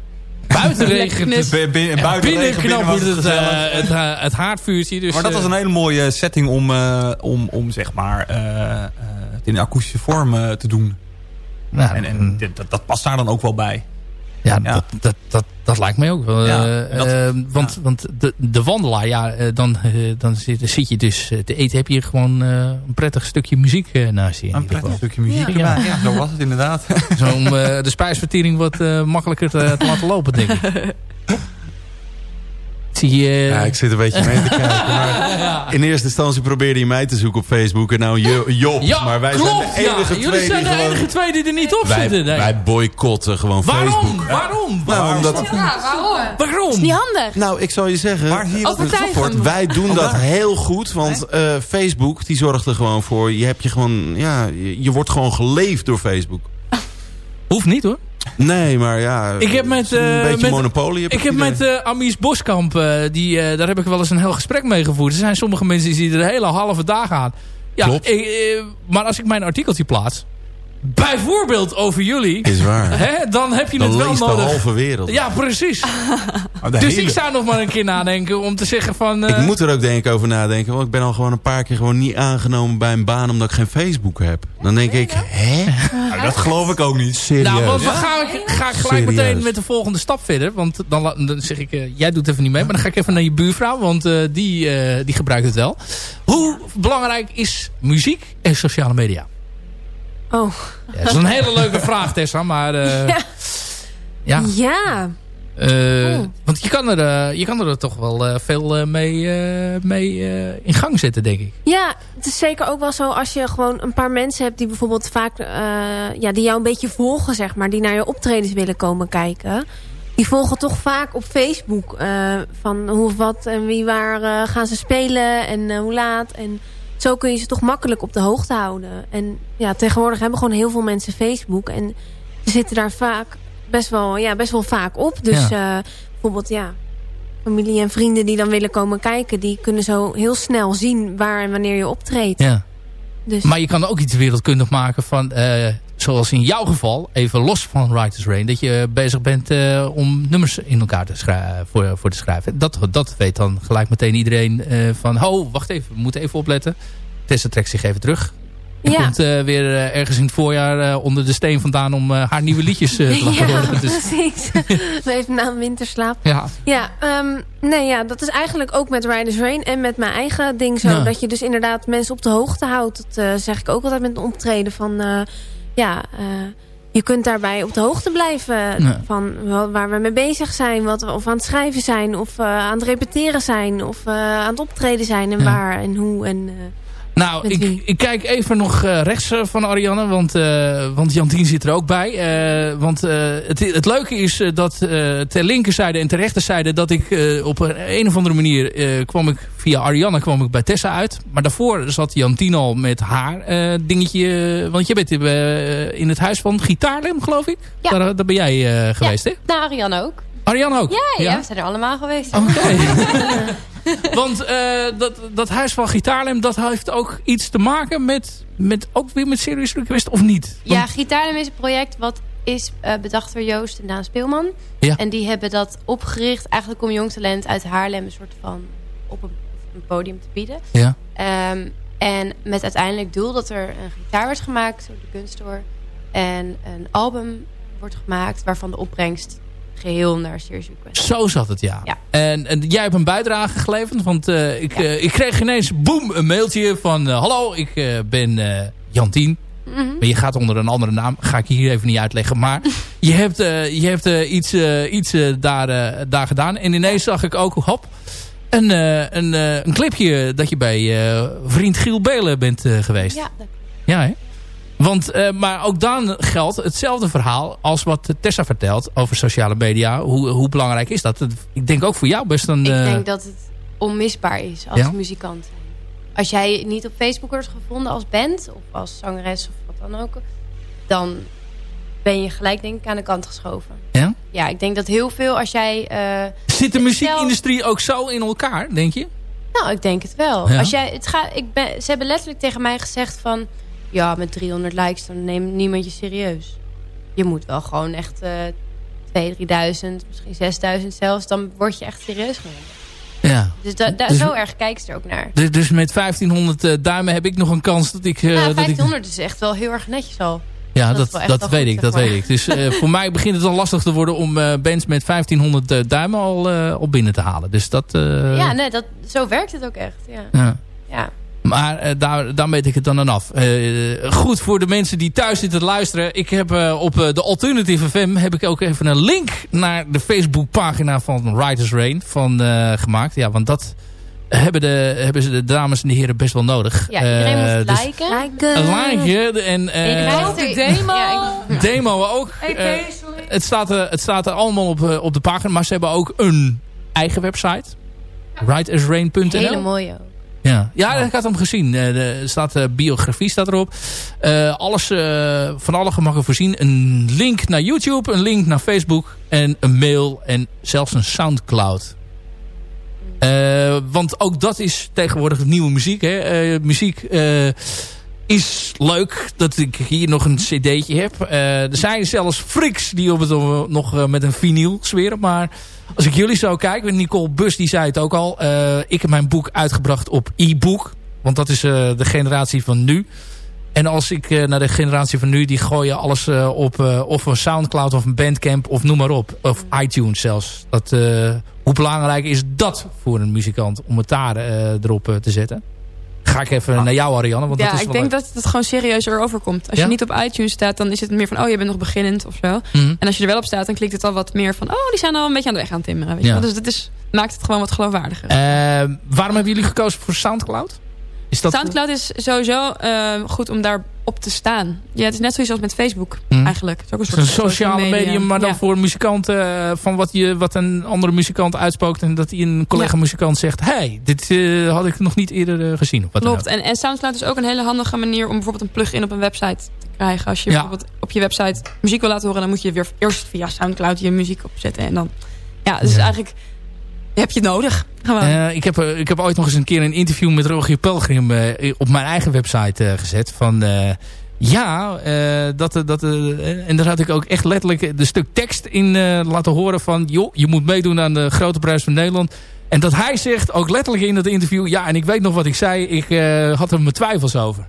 Speaker 3: Buiten regen, buiten binnen het, uh, het, uh, het haardvuurtje. Dus,
Speaker 6: maar dat was een hele mooie setting om, om, om zeg maar, het in akoestische vorm te doen. Nou, en, en dat, dat past daar dan ook wel bij.
Speaker 3: Ja, Dat, dat, dat, dat lijkt mij ook wel. Ja, uh, want want de, de wandelaar, ja, uh, dan, uh, dan zit, zit je dus te eten. Heb je gewoon een prettig stukje muziek naast je.
Speaker 6: Een prettig stukje muziek ja. ja. zo was het inderdaad.
Speaker 3: Zo om de spijsvertering wat makkelijker te, te, laten lopen, denk ik. zie je...
Speaker 4: Ja, ik zit een beetje mee te kijken. Maar in eerste instantie probeerde je mij te zoeken op Facebook. En nou Job.
Speaker 3: Ja,
Speaker 4: maar wij
Speaker 3: klopt,
Speaker 4: zijn de enige
Speaker 3: ja.
Speaker 4: twee
Speaker 3: Jullie zijn de enige twee die er niet op
Speaker 4: wij,
Speaker 3: zitten. Nee.
Speaker 4: Wij boycotten gewoon
Speaker 3: Waarom?
Speaker 4: Facebook.
Speaker 3: Waarom?
Speaker 4: Nou, omdat...
Speaker 8: Ja, waarom?
Speaker 3: Waarom?
Speaker 8: is niet handig.
Speaker 4: Nou, ik zal je zeggen,
Speaker 6: Maar hier
Speaker 8: Overtuigend.
Speaker 4: wij doen dat heel goed. Want eh, Facebook, die zorgt er gewoon voor. Je, hebt je, gewoon, ja, je, je wordt gewoon geleefd door Facebook.
Speaker 3: Hoeft niet hoor.
Speaker 4: Nee, maar ja...
Speaker 3: Ik heb met,
Speaker 4: een
Speaker 3: eh,
Speaker 4: beetje
Speaker 3: met-
Speaker 4: monopolie. Heb
Speaker 3: Ik heb
Speaker 4: idee.
Speaker 3: met eh, Amies Boskamp, eh, die, daar heb ik wel eens een heel gesprek mee gevoerd. Er zijn sommige mensen die er hele halve dagen aan. Ja, ik, maar als ik mijn artikeltje plaats, bijvoorbeeld over jullie,
Speaker 4: Is waar.
Speaker 3: hè, dan heb je
Speaker 4: Dan
Speaker 3: het wel
Speaker 4: leest de
Speaker 3: nodig.
Speaker 4: halve wereld.
Speaker 3: Ja, precies.
Speaker 6: Oh, de
Speaker 3: Dus
Speaker 6: hele-
Speaker 3: ik zou nog maar een keer nadenken om te zeggen van... eh,
Speaker 4: Ik moet er ook denk ik over nadenken. Want ik ben al gewoon een paar keer gewoon niet aangenomen bij een baan omdat ik geen Facebook heb. Dan denk ik, hè?
Speaker 6: Nou, dat geloof ik ook niet.
Speaker 4: Serieus?
Speaker 3: nou, want dan ga ik, ga ik gelijk
Speaker 4: Serieus?
Speaker 3: meteen met de volgende stap verder. Want dan, dan zeg ik, eh, jij doet even niet mee. Maar dan ga ik even naar je buurvrouw. Want eh, die, eh, die gebruikt het wel. Hoe belangrijk is muziek en sociale media?
Speaker 7: Oh,
Speaker 3: Ja, dat is een hele leuke vraag, Tessa. Maar eh,
Speaker 7: Ja.
Speaker 3: ja.
Speaker 7: ja.
Speaker 3: eh, want je kan, er, eh, je kan er toch wel veel mee, mee in gang zetten, denk ik.
Speaker 7: Ja, het is zeker ook wel zo als je gewoon een paar mensen hebt die bijvoorbeeld vaak, ja, die jou een beetje volgen, zeg maar, die naar je optredens willen komen kijken. Die volgen toch vaak op Facebook van hoe of wat en wie waar gaan ze spelen en hoe laat. En zo kun je ze toch makkelijk op de hoogte houden. En ja, tegenwoordig hebben gewoon heel veel mensen Facebook en ze zitten daar vaak best wel, ja, best wel vaak op. Dus eh, bijvoorbeeld, ja, familie en vrienden die dan willen komen kijken... die kunnen zo heel snel zien waar en wanneer je optreedt.
Speaker 3: Ja.
Speaker 7: Dus,
Speaker 3: Maar je kan ook iets wereldkundig maken van, eh, zoals in jouw geval, even los van Writers Rain, dat je bezig bent eh, om nummers in elkaar te schrijven, voor, voor te schrijven. Dat, dat weet dan gelijk meteen iedereen eh, van, ho, wacht even, we moeten even opletten. Tessa trekt zich even terug. En
Speaker 7: Ja.
Speaker 3: komt eh, weer eh, ergens in het voorjaar eh, onder de steen vandaan om eh, haar nieuwe liedjes eh, te laten
Speaker 7: ja,
Speaker 3: horen. Dus,
Speaker 7: precies. Even na een winterslaap.
Speaker 3: ja.
Speaker 7: Ja, ehm, nee, ja, dat is eigenlijk ook met Riders Rain en met mijn eigen ding zo.
Speaker 3: Ja.
Speaker 7: Dat je dus inderdaad mensen op de hoogte houdt. Dat eh, zeg ik ook altijd met een optreden van... ja, eh, je kunt daarbij op de hoogte blijven
Speaker 3: Ja.
Speaker 7: van wa- waar we mee bezig zijn. Wat we, of aan het schrijven zijn, of eh, aan het repeteren zijn. Of eh, aan het optreden zijn en
Speaker 3: Ja.
Speaker 7: waar en hoe. En,
Speaker 3: Nou, ik, ik kijk even nog eh, rechts eh, van Ariane, want, eh, want Jantien zit er ook bij. Want het, het leuke is dat ter linkerzijde en ter rechterzijde... dat ik op een, een of andere manier kwam ik via Ariane kwam ik bij Tessa uit. Maar daarvoor zat Jantien al met haar dingetje. Want je bent in het huis van Gitaarlem, geloof ik.
Speaker 8: Ja.
Speaker 3: Daar, daar ben jij geweest, hè?
Speaker 8: Nou, Ariane ook.
Speaker 3: Ariane ook?
Speaker 8: Ja, ja, we zijn er allemaal geweest.
Speaker 3: Oké. Want eh, dat, dat huis van Gitaarlem, dat heeft ook iets te maken met, met ook weer met Serious Request of niet?
Speaker 8: Ja, Gitaarlem is een project wat is eh, bedacht door Joost en Daan Speelman.
Speaker 3: Ja.
Speaker 8: En die hebben dat opgericht eigenlijk om jong talent uit Haarlem een soort van op een, een podium te bieden.
Speaker 3: ja.
Speaker 8: Ehm, en met uiteindelijk doel dat er een gitaar wordt gemaakt door de kunststore. En een album wordt gemaakt waarvan de opbrengst geheel naar Serious Request.
Speaker 3: Zo zat het, ja.
Speaker 8: Ja.
Speaker 3: En, en jij hebt een bijdrage geleverd, want eh, ik, eh, ik kreeg ineens boem een mailtje van... eh, Hallo, ik ben Jantien.
Speaker 8: Mhm.
Speaker 3: Maar je gaat onder een andere naam. Ga ik je hier even niet uitleggen. Maar je hebt, je hebt iets, iets daar, daar gedaan. En ineens zag ik ook, hop, een, een, een clipje dat je bij vriend Giel Belen bent geweest.
Speaker 8: Ja, dat
Speaker 3: Ja, hè? Want, eh, maar ook dan geldt hetzelfde verhaal als wat Tessa vertelt over sociale media. Hoe, hoe belangrijk is dat? Ik denk ook voor jou best een...
Speaker 8: Ik
Speaker 3: eh,
Speaker 8: denk dat het onmisbaar is als
Speaker 3: Ja?
Speaker 8: muzikant. Als jij niet op Facebook wordt gevonden als band of als zangeres of wat dan ook, dan ben je gelijk denk ik aan de kant geschoven.
Speaker 3: Ja?
Speaker 8: Ja, ik denk dat heel veel als jij... eh,
Speaker 3: Zit de muziekindustrie ook zo in elkaar, denk je?
Speaker 8: nou, ik denk het wel.
Speaker 3: Ja?
Speaker 8: Als jij, het gaat, ik ben, ze hebben letterlijk tegen mij gezegd van... Ja, met 300 likes dan neemt niemand je serieus. Je moet wel gewoon echt eh 2.000, 3.000, misschien 6.000 zelfs. Dan word je echt serieus genomen.
Speaker 3: Ja.
Speaker 8: Dus, da, da-
Speaker 3: Dus-
Speaker 8: zo erg kijken ze er ook naar.
Speaker 3: Dus, dus met 1500 eh, duimen heb ik nog een kans dat ik... eh,
Speaker 8: Ja,
Speaker 3: dat ik
Speaker 8: 1500 is echt wel heel erg netjes al.
Speaker 3: ja,
Speaker 8: dat
Speaker 3: dat, weet ik, dat
Speaker 8: maar.
Speaker 3: weet ik. Dus eh, voor mij begint het al lastig te worden om eh, bands met 1500 eh, duimen al, eh, al binnen te halen. Dus dat... eh,
Speaker 8: ja, nee, dat, zo werkt het ook echt. Ja.
Speaker 3: ja.
Speaker 8: Ja.
Speaker 3: Maar uh, daar, daar meet ik het dan aan af. Uh, goed voor de mensen die thuis zitten te luisteren. Ik heb uh, op de Alternative FM heb ik ook even een link naar de Facebookpagina van Writers Rain van, gemaakt. Ja, want dat hebben, de, hebben ze de dames en de heren best wel nodig.
Speaker 5: Ja, iedereen moet dus liken.
Speaker 3: Een like. En,
Speaker 5: uh, de demo. Ja,
Speaker 3: demo ook. Het, staat, er, het staat er allemaal op, op de pagina. Maar ze hebben ook een eigen website. Writersrain.nl
Speaker 5: Hele mooie
Speaker 3: ja, ja ik had hem gezien. Eh, er staat uh, biografie staat erop. Uh, alles van alle gemakken voorzien. Een link naar YouTube, een link naar Facebook en een mail en zelfs een Soundcloud. want ook dat is tegenwoordig nieuwe muziek. Hè? muziek is leuk dat ik hier nog een cd'tje heb. er zijn zelfs freaks die op het nog met een vinyl zweren. Maar als ik jullie zo kijk, Nicole Bus die zei het ook al. Uh, ik heb mijn boek uitgebracht op e-book. Want dat is de generatie van nu. En als ik naar de generatie van nu, die gooien alles op of een Soundcloud of een Bandcamp of noem maar op. Of iTunes zelfs. Dat, hoe belangrijk is dat voor een muzikant om het daar erop te zetten? Ga ik even naar jou, Ariane. Want
Speaker 5: ja,
Speaker 3: dat is
Speaker 5: ik denk dat het gewoon serieuzer overkomt. Als je niet op iTunes staat, dan is het meer van... oh, je bent nog beginnend of zo. Mhm. En als je er wel op staat, dan klinkt het al wat meer van... oh, die zijn al een beetje aan de weg aan het timmeren. Weet je? Dus dat is, maakt het gewoon wat geloofwaardiger. Uh,
Speaker 3: waarom hebben jullie gekozen voor Soundcloud?
Speaker 5: Is dat... Soundcloud is sowieso uh, goed om daar op te staan. Ja, het is net zoiets als met Facebook mm. eigenlijk. Het is ook een soort
Speaker 3: een sociale medium, maar dan voor muzikanten uh, van wat, je, wat een andere muzikant uitspookt en dat hij een collega muzikant zegt, hey, dit uh, had ik nog niet eerder gezien.
Speaker 5: Wat Klopt, en, en Soundcloud is ook een hele handige manier om bijvoorbeeld een plugin op een website te krijgen. Als je bijvoorbeeld op je website muziek wil laten horen, dan moet je weer eerst via Soundcloud je muziek opzetten en dan, ja, dus eigenlijk heb je nodig.
Speaker 3: Uh, ik, heb, uh, ik heb ooit nog eens een keer een interview met Rogier Pelgrim uh, op mijn eigen website gezet. Van ja, dat, dat, en daar had ik ook echt letterlijk de stuk tekst in laten horen van... joh, je moet meedoen aan de Grote Prijs van Nederland. En dat hij zegt, ook letterlijk in dat interview... ja, en ik weet nog wat ik zei, ik had er mijn twijfels over.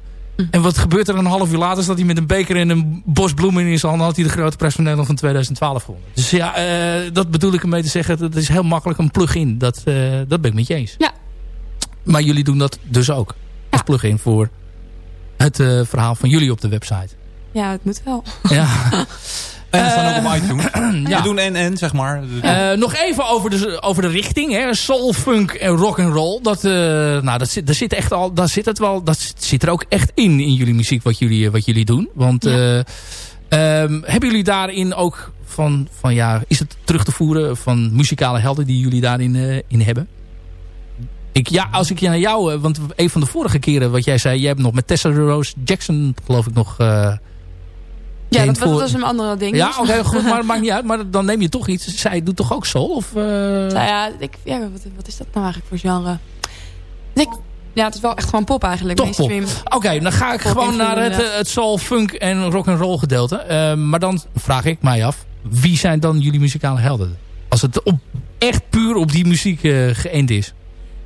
Speaker 3: En wat gebeurt er een half uur later? Staat hij met een beker en een bos bloemen in zijn hand. had hij de grote prijs van Nederland van 2012 gewonnen. Dus ja, uh, dat bedoel ik ermee te zeggen. Dat is heel makkelijk een plug-in. Dat, uh, dat ben ik met je eens.
Speaker 5: Ja.
Speaker 3: Maar jullie doen dat dus ook. Als plug-in voor het uh, verhaal van jullie op de website.
Speaker 5: Ja, het moet wel.
Speaker 3: Ja.
Speaker 6: En we staan ook op iTunes. ja. We doen en-en, zeg maar.
Speaker 3: Uh, nog even over de, over de richting. Hè. Soul, funk en rock and roll. Dat, uh, nou, dat zit, daar zit echt al, daar zit het wel, dat zit er ook echt in, in jullie muziek, wat jullie, wat jullie doen. Want ja. uh, um, hebben jullie daarin ook van, van, ja, is het terug te voeren van muzikale helden die jullie daarin in hebben? Ik, ja, als ik je naar jou, want een van de vorige keren wat jij zei, jij hebt nog met Tessa Rose Jackson, geloof ik nog,
Speaker 5: ja, dat, voor... was een andere ding.
Speaker 3: Ja, oké, goed, maar het maakt niet uit. Maar dan neem je toch iets. Zij doet toch ook soul? Of, uh...
Speaker 5: nou ja, ik, ja wat, wat, is dat nou eigenlijk voor genre? Ik, ja, het is wel echt gewoon pop eigenlijk.
Speaker 3: Toch Oké, okay, dan ga ik gewoon naar het, het soul, funk en rock and roll gedeelte. Uh, maar dan vraag ik mij af. Wie zijn dan jullie muzikale helden? Als het op, echt puur op die muziek uh, geënt is.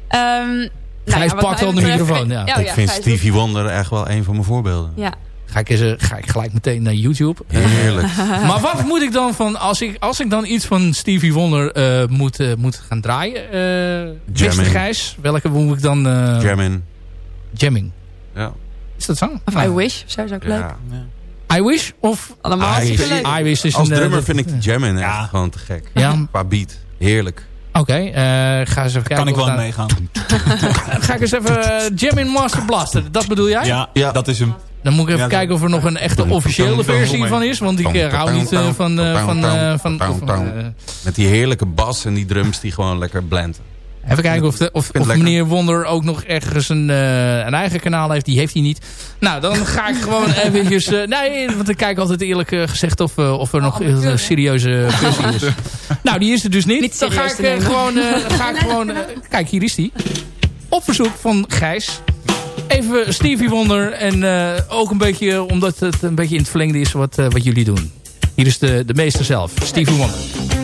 Speaker 5: Um,
Speaker 3: Gijs nou ja, pakt wel de microfoon. Ja.
Speaker 4: ja. ik vind Stevie Wonder echt wel een van mijn voorbeelden.
Speaker 5: Ja,
Speaker 3: Ga ik, eens, eh, ga ik gelijk meteen naar YouTube.
Speaker 4: Heerlijk.
Speaker 3: maar wat moet ik dan van... Als ik, als ik dan iets van Stevie Wonder uh, moet, uh, moet gaan draaien. Uh, Beste Gijs. Welke moet ik dan...
Speaker 4: Jamming.
Speaker 3: Jamming.
Speaker 4: Ja.
Speaker 3: Is dat zo?
Speaker 5: Of I Wish. Of zo is ook leuk.
Speaker 3: I Wish? Of...
Speaker 5: Allemaal I,
Speaker 3: I Wish is
Speaker 4: Als
Speaker 3: een,
Speaker 4: drummer vind ik Jamming ja. echt gewoon te gek. Ja. Qua beat. Heerlijk.
Speaker 3: Oké, okay, uh, ga eens even kijken.
Speaker 6: Kan ik wel meegaan.
Speaker 3: ga ik eens even uh, Master Blaster. Dat bedoel jij?
Speaker 6: Ja, ja, dat is hem.
Speaker 3: Dan moet ik even kijken of er nog een echte officiële versie van is. Want ik hou niet uh, van... van, van
Speaker 4: Met die heerlijke bas en die drums die gewoon lekker blenden.
Speaker 3: Even kijken of, de, of, of meneer Wonder ook nog ergens een, uh, een eigen kanaal heeft. Die heeft hij niet. Nou, dan ga ik gewoon eventjes... Uh, nee, want ik kijk altijd eerlijk uh, gezegd of, of er nog een serieuze versie is. nou, die is er dus niet. niet dan ga ik, gewoon, ga ik gewoon... kijk, hier is die. Op verzoek van Gijs. Even Stevie Wonder. En ook een beetje, omdat het een beetje in het verlengde is wat, wat jullie doen. Hier is de, de meester zelf, Stevie Wonder.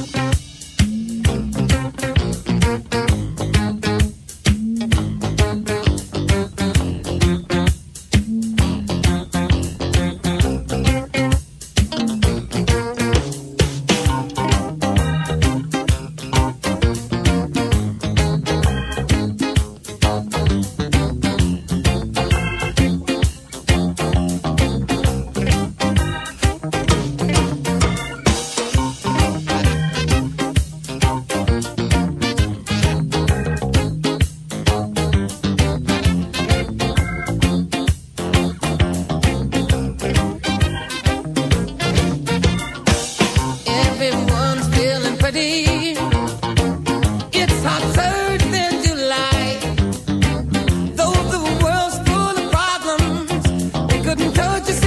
Speaker 9: couldn't touch.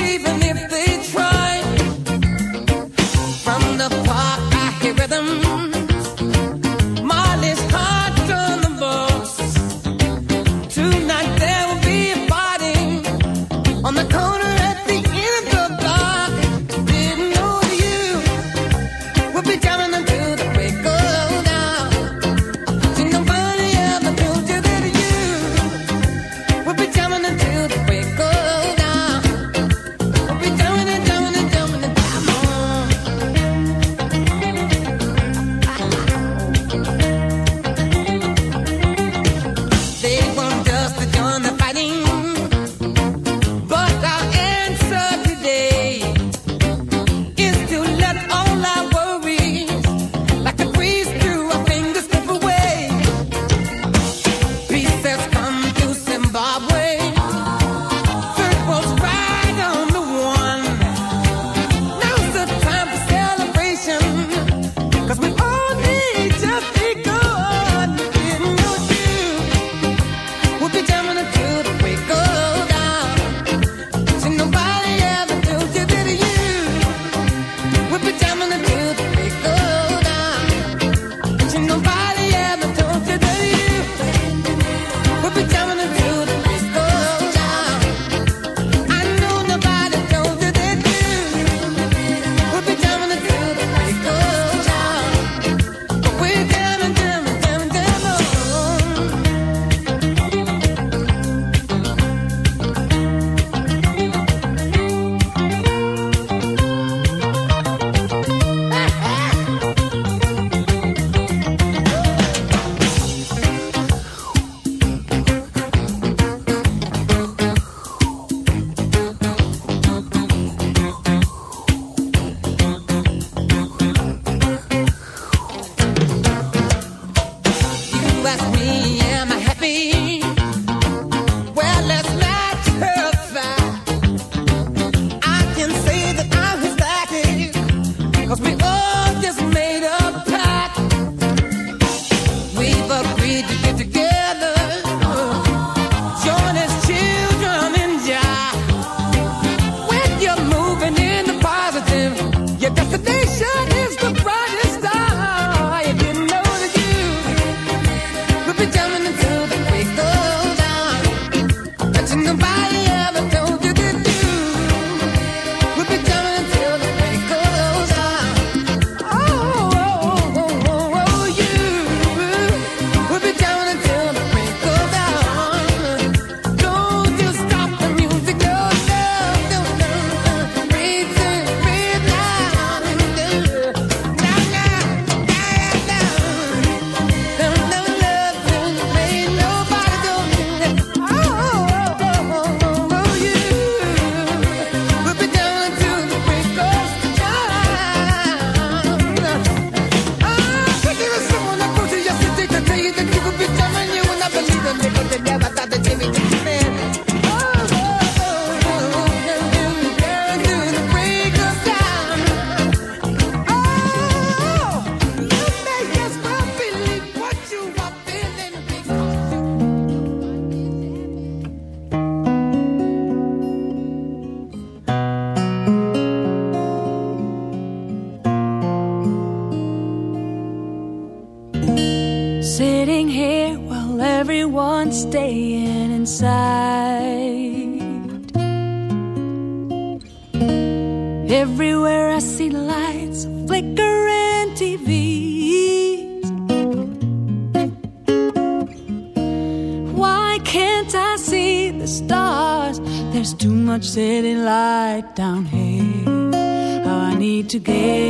Speaker 3: gave.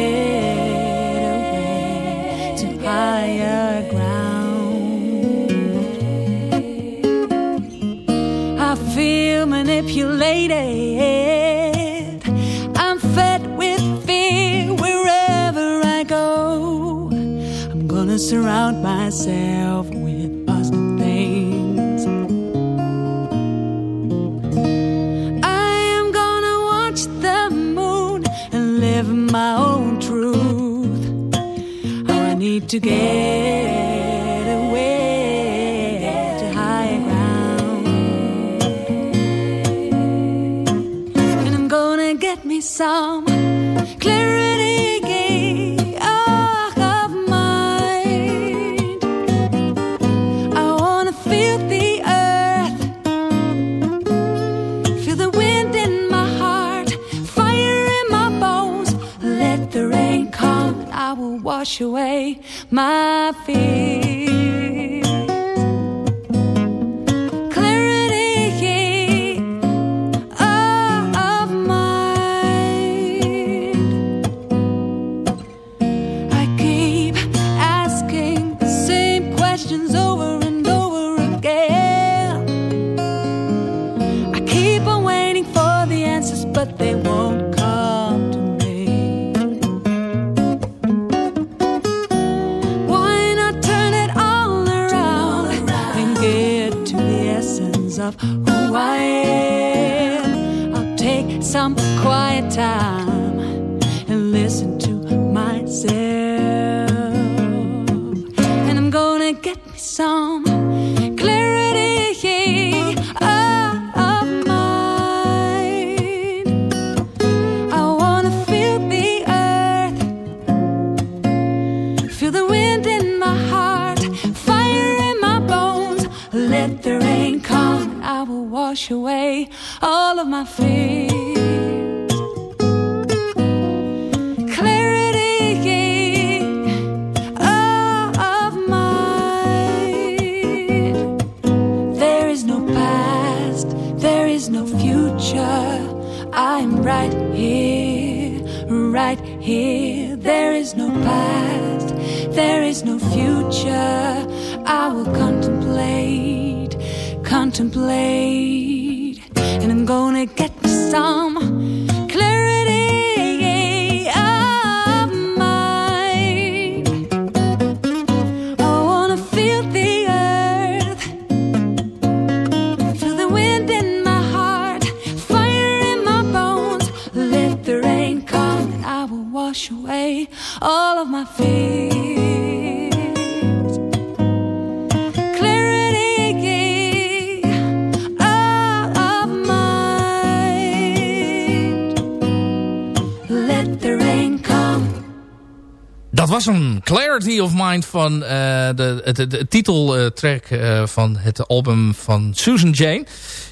Speaker 3: Was een Clarity of Mind van uh, de, het titeltrack uh, van het album van Susan Jane.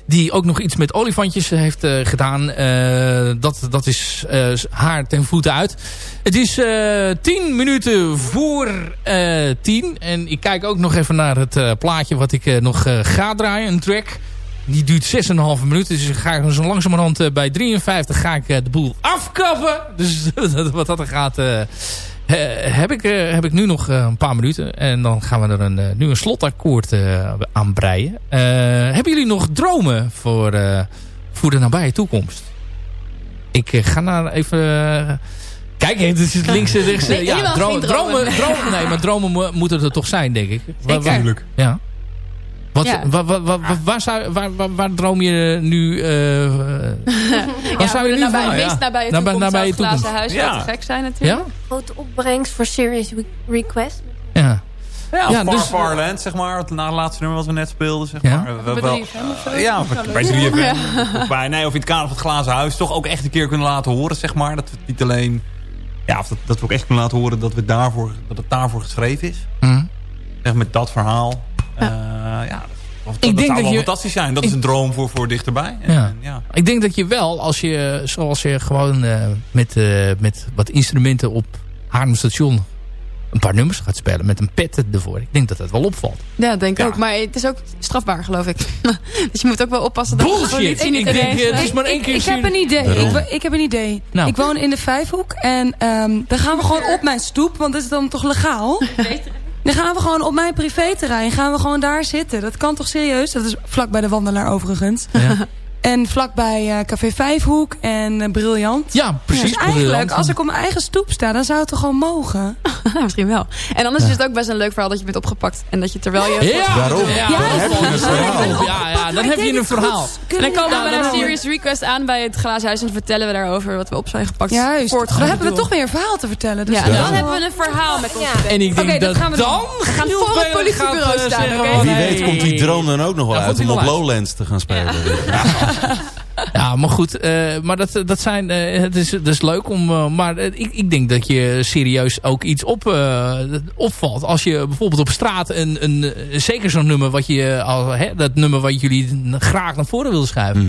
Speaker 3: Die ook nog iets met olifantjes heeft uh, gedaan. dat, dat is haar ten voeten uit. Het is tien minuten voor tien. En ik kijk ook nog even naar het plaatje wat ik nog ga draaien. Een track. Die duurt 6,5 minuten. Dus ik ga zo langzamerhand bij 53 ga ik de boel afkappen. Dus wat dat er gaat... Uh, heb, ik, uh, heb ik nu nog uh, een paar minuten. En dan gaan we er een, nu een slotakkoord aan breien. hebben jullie nog dromen voor, voor de nabije toekomst? Ik ga naar even... Kijk, het is het links en rechts.
Speaker 5: Nee,
Speaker 3: ja,
Speaker 5: dro dromen.
Speaker 3: dromen, dromen. Nee, maar dromen moeten er toch zijn, denk ik.
Speaker 6: Natuurlijk.
Speaker 3: Ja. Wat,
Speaker 5: Ja.
Speaker 3: wa- wa- wa- wa- waar, zou, waar, waar, waar droom je nu... eh waar zou je nu
Speaker 5: nabij,
Speaker 3: van?
Speaker 5: het meest nabije
Speaker 3: Nabij-
Speaker 5: toekomst het glazen
Speaker 3: toekomst.
Speaker 5: huis
Speaker 6: Ja.
Speaker 5: te gek zijn natuurlijk.
Speaker 3: Ja?
Speaker 7: Grote opbrengst voor Serious Request.
Speaker 3: Ja.
Speaker 6: Ja,
Speaker 3: Ja,
Speaker 6: Far
Speaker 3: dus-
Speaker 6: Farland, zeg maar. Het laatste nummer wat we net speelden, zeg
Speaker 3: Ja.
Speaker 6: maar. We-
Speaker 5: Bij
Speaker 6: wel-
Speaker 5: 3FM of zo?
Speaker 6: Ja, bij
Speaker 5: leuk
Speaker 6: 3FM.
Speaker 5: zijn.
Speaker 6: Of bij, nee, of in het kader van het glazen huis. Toch ook echt een keer kunnen laten horen, zeg maar. Dat we het niet alleen... Ja, of dat, dat we ook echt kunnen laten horen dat, we daarvoor, dat het daarvoor geschreven is.
Speaker 3: Hm.
Speaker 6: Echt met dat verhaal. Ja, ja dat, dat,
Speaker 3: denk
Speaker 6: zou
Speaker 3: dat
Speaker 6: wel
Speaker 3: je-
Speaker 6: fantastisch zijn. Dat
Speaker 3: ik-
Speaker 6: is een droom voor, voor dichterbij. En,
Speaker 3: Ja.
Speaker 6: en ja.
Speaker 3: Ik denk dat je wel, als je, zoals je gewoon eh, met, eh, met wat instrumenten op Haarlem station een paar nummers gaat spelen met een pet ervoor. Ik denk dat dat wel opvalt.
Speaker 5: Ja, denk ik
Speaker 6: Ja.
Speaker 5: ook. Maar het is ook strafbaar, geloof ik. dus je moet ook wel oppassen dat de
Speaker 3: Bullshit!
Speaker 5: politie niet
Speaker 3: Ik denk, eh, het is maar één keer
Speaker 10: Ik heb een idee. Ik, ik heb een idee.
Speaker 3: Nou.
Speaker 10: Ik woon in de Vijfhoek. En ehm, dan gaan we gewoon op mijn stoep. Want dat is dan toch legaal? Dan gaan we gewoon op mijn privéterrein. Gaan we gewoon daar zitten. Dat kan toch serieus? Dat is vlak bij de Wandelaar overigens.
Speaker 3: Ja,
Speaker 10: En vlakbij eh Café Vijfhoek en eh, Briljant.
Speaker 3: ja precies.
Speaker 10: Dus eigenlijk,
Speaker 3: briljant.
Speaker 10: als ik op mijn eigen stoep sta, dan zou het toch gewoon mogen?
Speaker 5: Misschien wel. En anders is het ook best een leuk verhaal dat je bent opgepakt. En dat je terwijl je...
Speaker 3: Ja,
Speaker 4: Daarom.
Speaker 3: Ja,
Speaker 4: Dan heb je een verhaal.
Speaker 3: Ja, ja, dan heb je een verhaal.
Speaker 5: En dan komen
Speaker 3: Ja,
Speaker 5: we met een serious request aan bij het glazen huis... en vertellen we daarover wat we op zijn gepakt.
Speaker 10: Juist.
Speaker 5: voor het
Speaker 10: Dan hebben we toch weer een verhaal te vertellen. Dus
Speaker 5: Ja, dan hebben we een verhaal met ons.
Speaker 7: Ja.
Speaker 3: En ik denk
Speaker 10: Oké, dat gaan we
Speaker 3: dan
Speaker 5: We gaan voor het politiebureau
Speaker 3: eh,
Speaker 5: staan,
Speaker 4: Wie weet komt die droom dan ook nog wel
Speaker 3: Ja,
Speaker 4: uit om op. Lowlands te gaan spelen.
Speaker 3: Ja, maar goed. eh, maar dat, dat, zijn, eh, het is, dat is leuk om... eh, maar ik, ik denk dat je serieus ook iets op, opvalt. Als je bijvoorbeeld op straat een, een, zeker zo'n nummer... Wat je, al, hè, dat nummer wat jullie graag naar voren willen schuiven.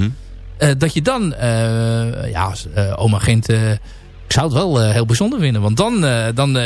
Speaker 4: Mhm.
Speaker 3: dat je dan... ja, als, oma Gent... ik zou het wel heel bijzonder vinden. Want dan... dan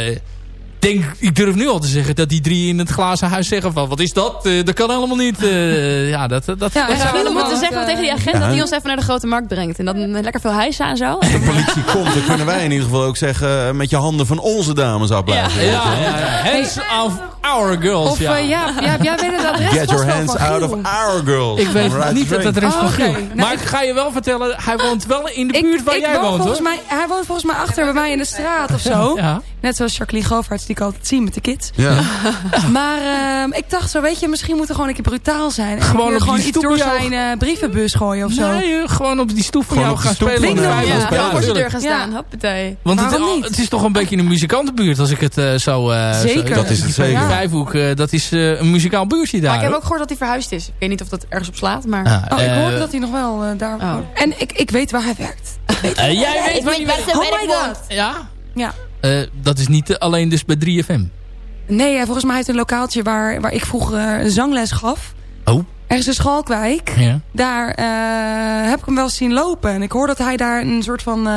Speaker 3: denk, ik durf nu al te zeggen dat die drie in het glazen huis zeggen van wat is dat? Uh, dat kan helemaal niet. Uh, ja, dat, dat,
Speaker 5: ja, we zouden moeten zeggen tegen die agent dat hij ons even naar de grote markt brengt. En dan lekker veel hijsen en zo.
Speaker 4: Als de politie komt, dan kunnen wij in ieder geval ook zeggen met je handen van onze dames afblijven.
Speaker 3: Ja, ja, ja, ja. Hands of our girls.
Speaker 10: Of
Speaker 3: ja.
Speaker 10: Uh, ja, ja, jij weet het adres
Speaker 4: Get your hands out of our girls.
Speaker 3: Ik weet right niet het adres van Giel. Maar ik ga je wel vertellen, hij woont wel in de buurt waar jij woont hoor.
Speaker 10: Hij woont volgens mij achter bij mij in de straat of zo. Net zoals Jacqueline Govaerts die ik altijd zie met de kids.
Speaker 4: Ja.
Speaker 10: maar uh, ik dacht zo, weet je, misschien moet er gewoon een keer brutaal zijn. Gewoon, op gewoon iets door zijn uh, brievenbus gooien of zo.
Speaker 3: Nee, gewoon op die stoep van jou gaan spelen.
Speaker 5: Ja, ja, ja, voor de deur gaan staan. Hoppatee.
Speaker 3: Want het, het, is toch een beetje een muzikantenbuurt als ik het uh, zo...
Speaker 10: zeker.
Speaker 3: Zo,
Speaker 4: dat is het zeker.
Speaker 3: Vijfhoek, dat is een muzikaal buurtje daar.
Speaker 5: Maar ik heb ook gehoord dat hij verhuisd is. Ik weet niet of dat ergens op slaat, maar...
Speaker 10: Ah, oh, ik hoorde dat hij nog wel daar... Oh. En ik, ik weet waar hij werkt.
Speaker 3: Jij weet waar hij werkt.
Speaker 5: Oh my god.
Speaker 3: Ja?
Speaker 10: Ja.
Speaker 3: Uh, dat is niet alleen dus bij 3FM?
Speaker 10: Nee, volgens mij heeft een lokaaltje waar, waar ik vroeger uh, zangles gaf.
Speaker 3: Oh.
Speaker 10: Ergens in Schalkwijk.
Speaker 3: Ja.
Speaker 10: Daar uh, heb ik hem wel zien lopen. En ik hoor dat hij daar een soort van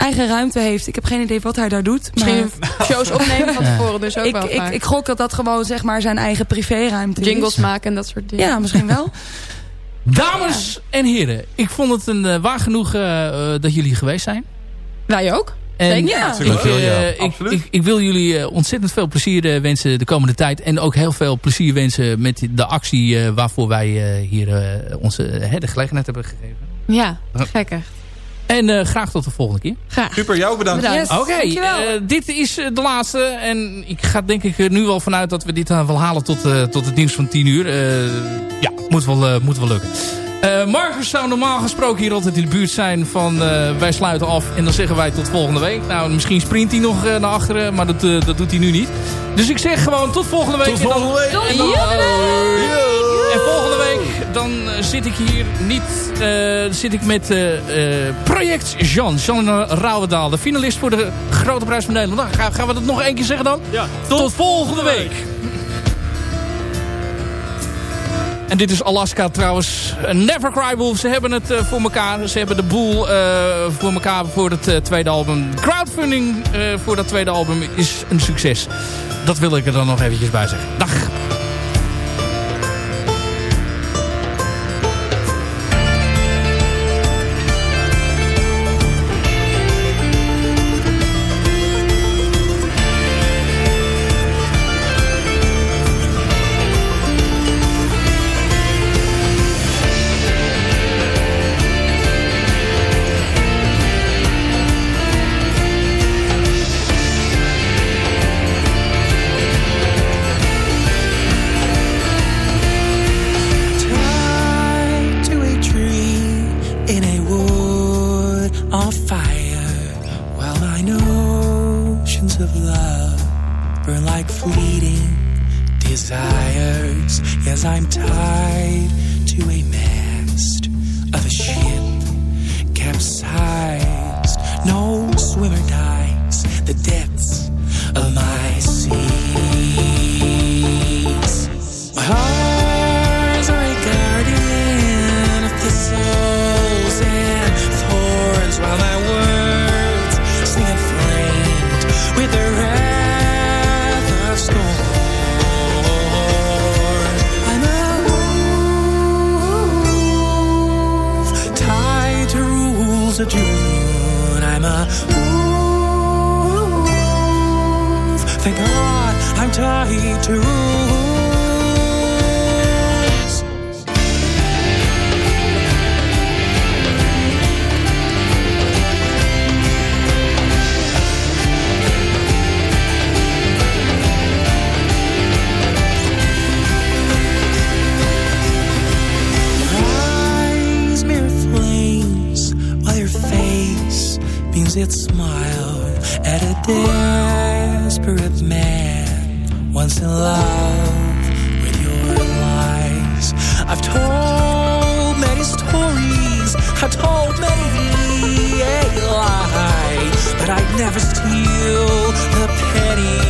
Speaker 10: eigen ruimte heeft. Ik heb geen idee wat hij daar doet.
Speaker 5: Misschien maar... shows opnemen van tevoren dus ook
Speaker 10: ik,
Speaker 5: wel
Speaker 10: ik, ik, gok dat dat gewoon zeg maar zijn eigen privéruimte
Speaker 5: Jingles
Speaker 10: is.
Speaker 5: maken en dat soort dingen.
Speaker 10: Ja, misschien wel.
Speaker 3: Dames en heren, ik vond het een uh, waar genoeg uh, dat jullie geweest zijn.
Speaker 5: Wij ook.
Speaker 3: En
Speaker 5: ja.
Speaker 3: ik, uh, ik, ik, ik, wil jullie ontzettend veel plezier wensen de komende tijd. En ook heel veel plezier wensen met de actie waarvoor wij hier onze de gelegenheid hebben gegeven.
Speaker 5: Ja, gek echt.
Speaker 3: En uh, graag tot de volgende keer.
Speaker 5: Graag.
Speaker 6: Super, jou bedankt.
Speaker 5: bedankt.
Speaker 10: Yes,
Speaker 3: Oké, okay, uh, dit is de laatste. En ik ga denk ik nu wel vanuit dat we dit wel halen tot, tot het nieuws van 10 uur. ja, moet wel, moet wel lukken. Uh, Marcus zou normaal gesproken hier altijd in de buurt zijn van uh, wij sluiten af en dan zeggen wij tot volgende week. Nou, misschien sprint hij nog uh, naar achteren, maar dat, dat doet hij nu niet. Dus ik zeg gewoon tot volgende week.
Speaker 4: Tot volgende week.
Speaker 3: En, dan, en volgende week dan zit ik hier niet, zit ik met Project Jean, Jean Rauwendaal, de finalist voor de Grote Prijs van Nederland. Nou, gaan, gaan we dat nog één keer zeggen dan?
Speaker 6: Ja.
Speaker 3: Tot, tot volgende week. En dit is Alaska trouwens. Never Cry Wolf. Ze hebben het uh, voor elkaar. Ze hebben de boel uh, voor elkaar voor het tweede album. Crowdfunding voor dat tweede album is een succes. Dat wil ik er dan nog eventjes bij zeggen. Dag.
Speaker 11: never steal the penny.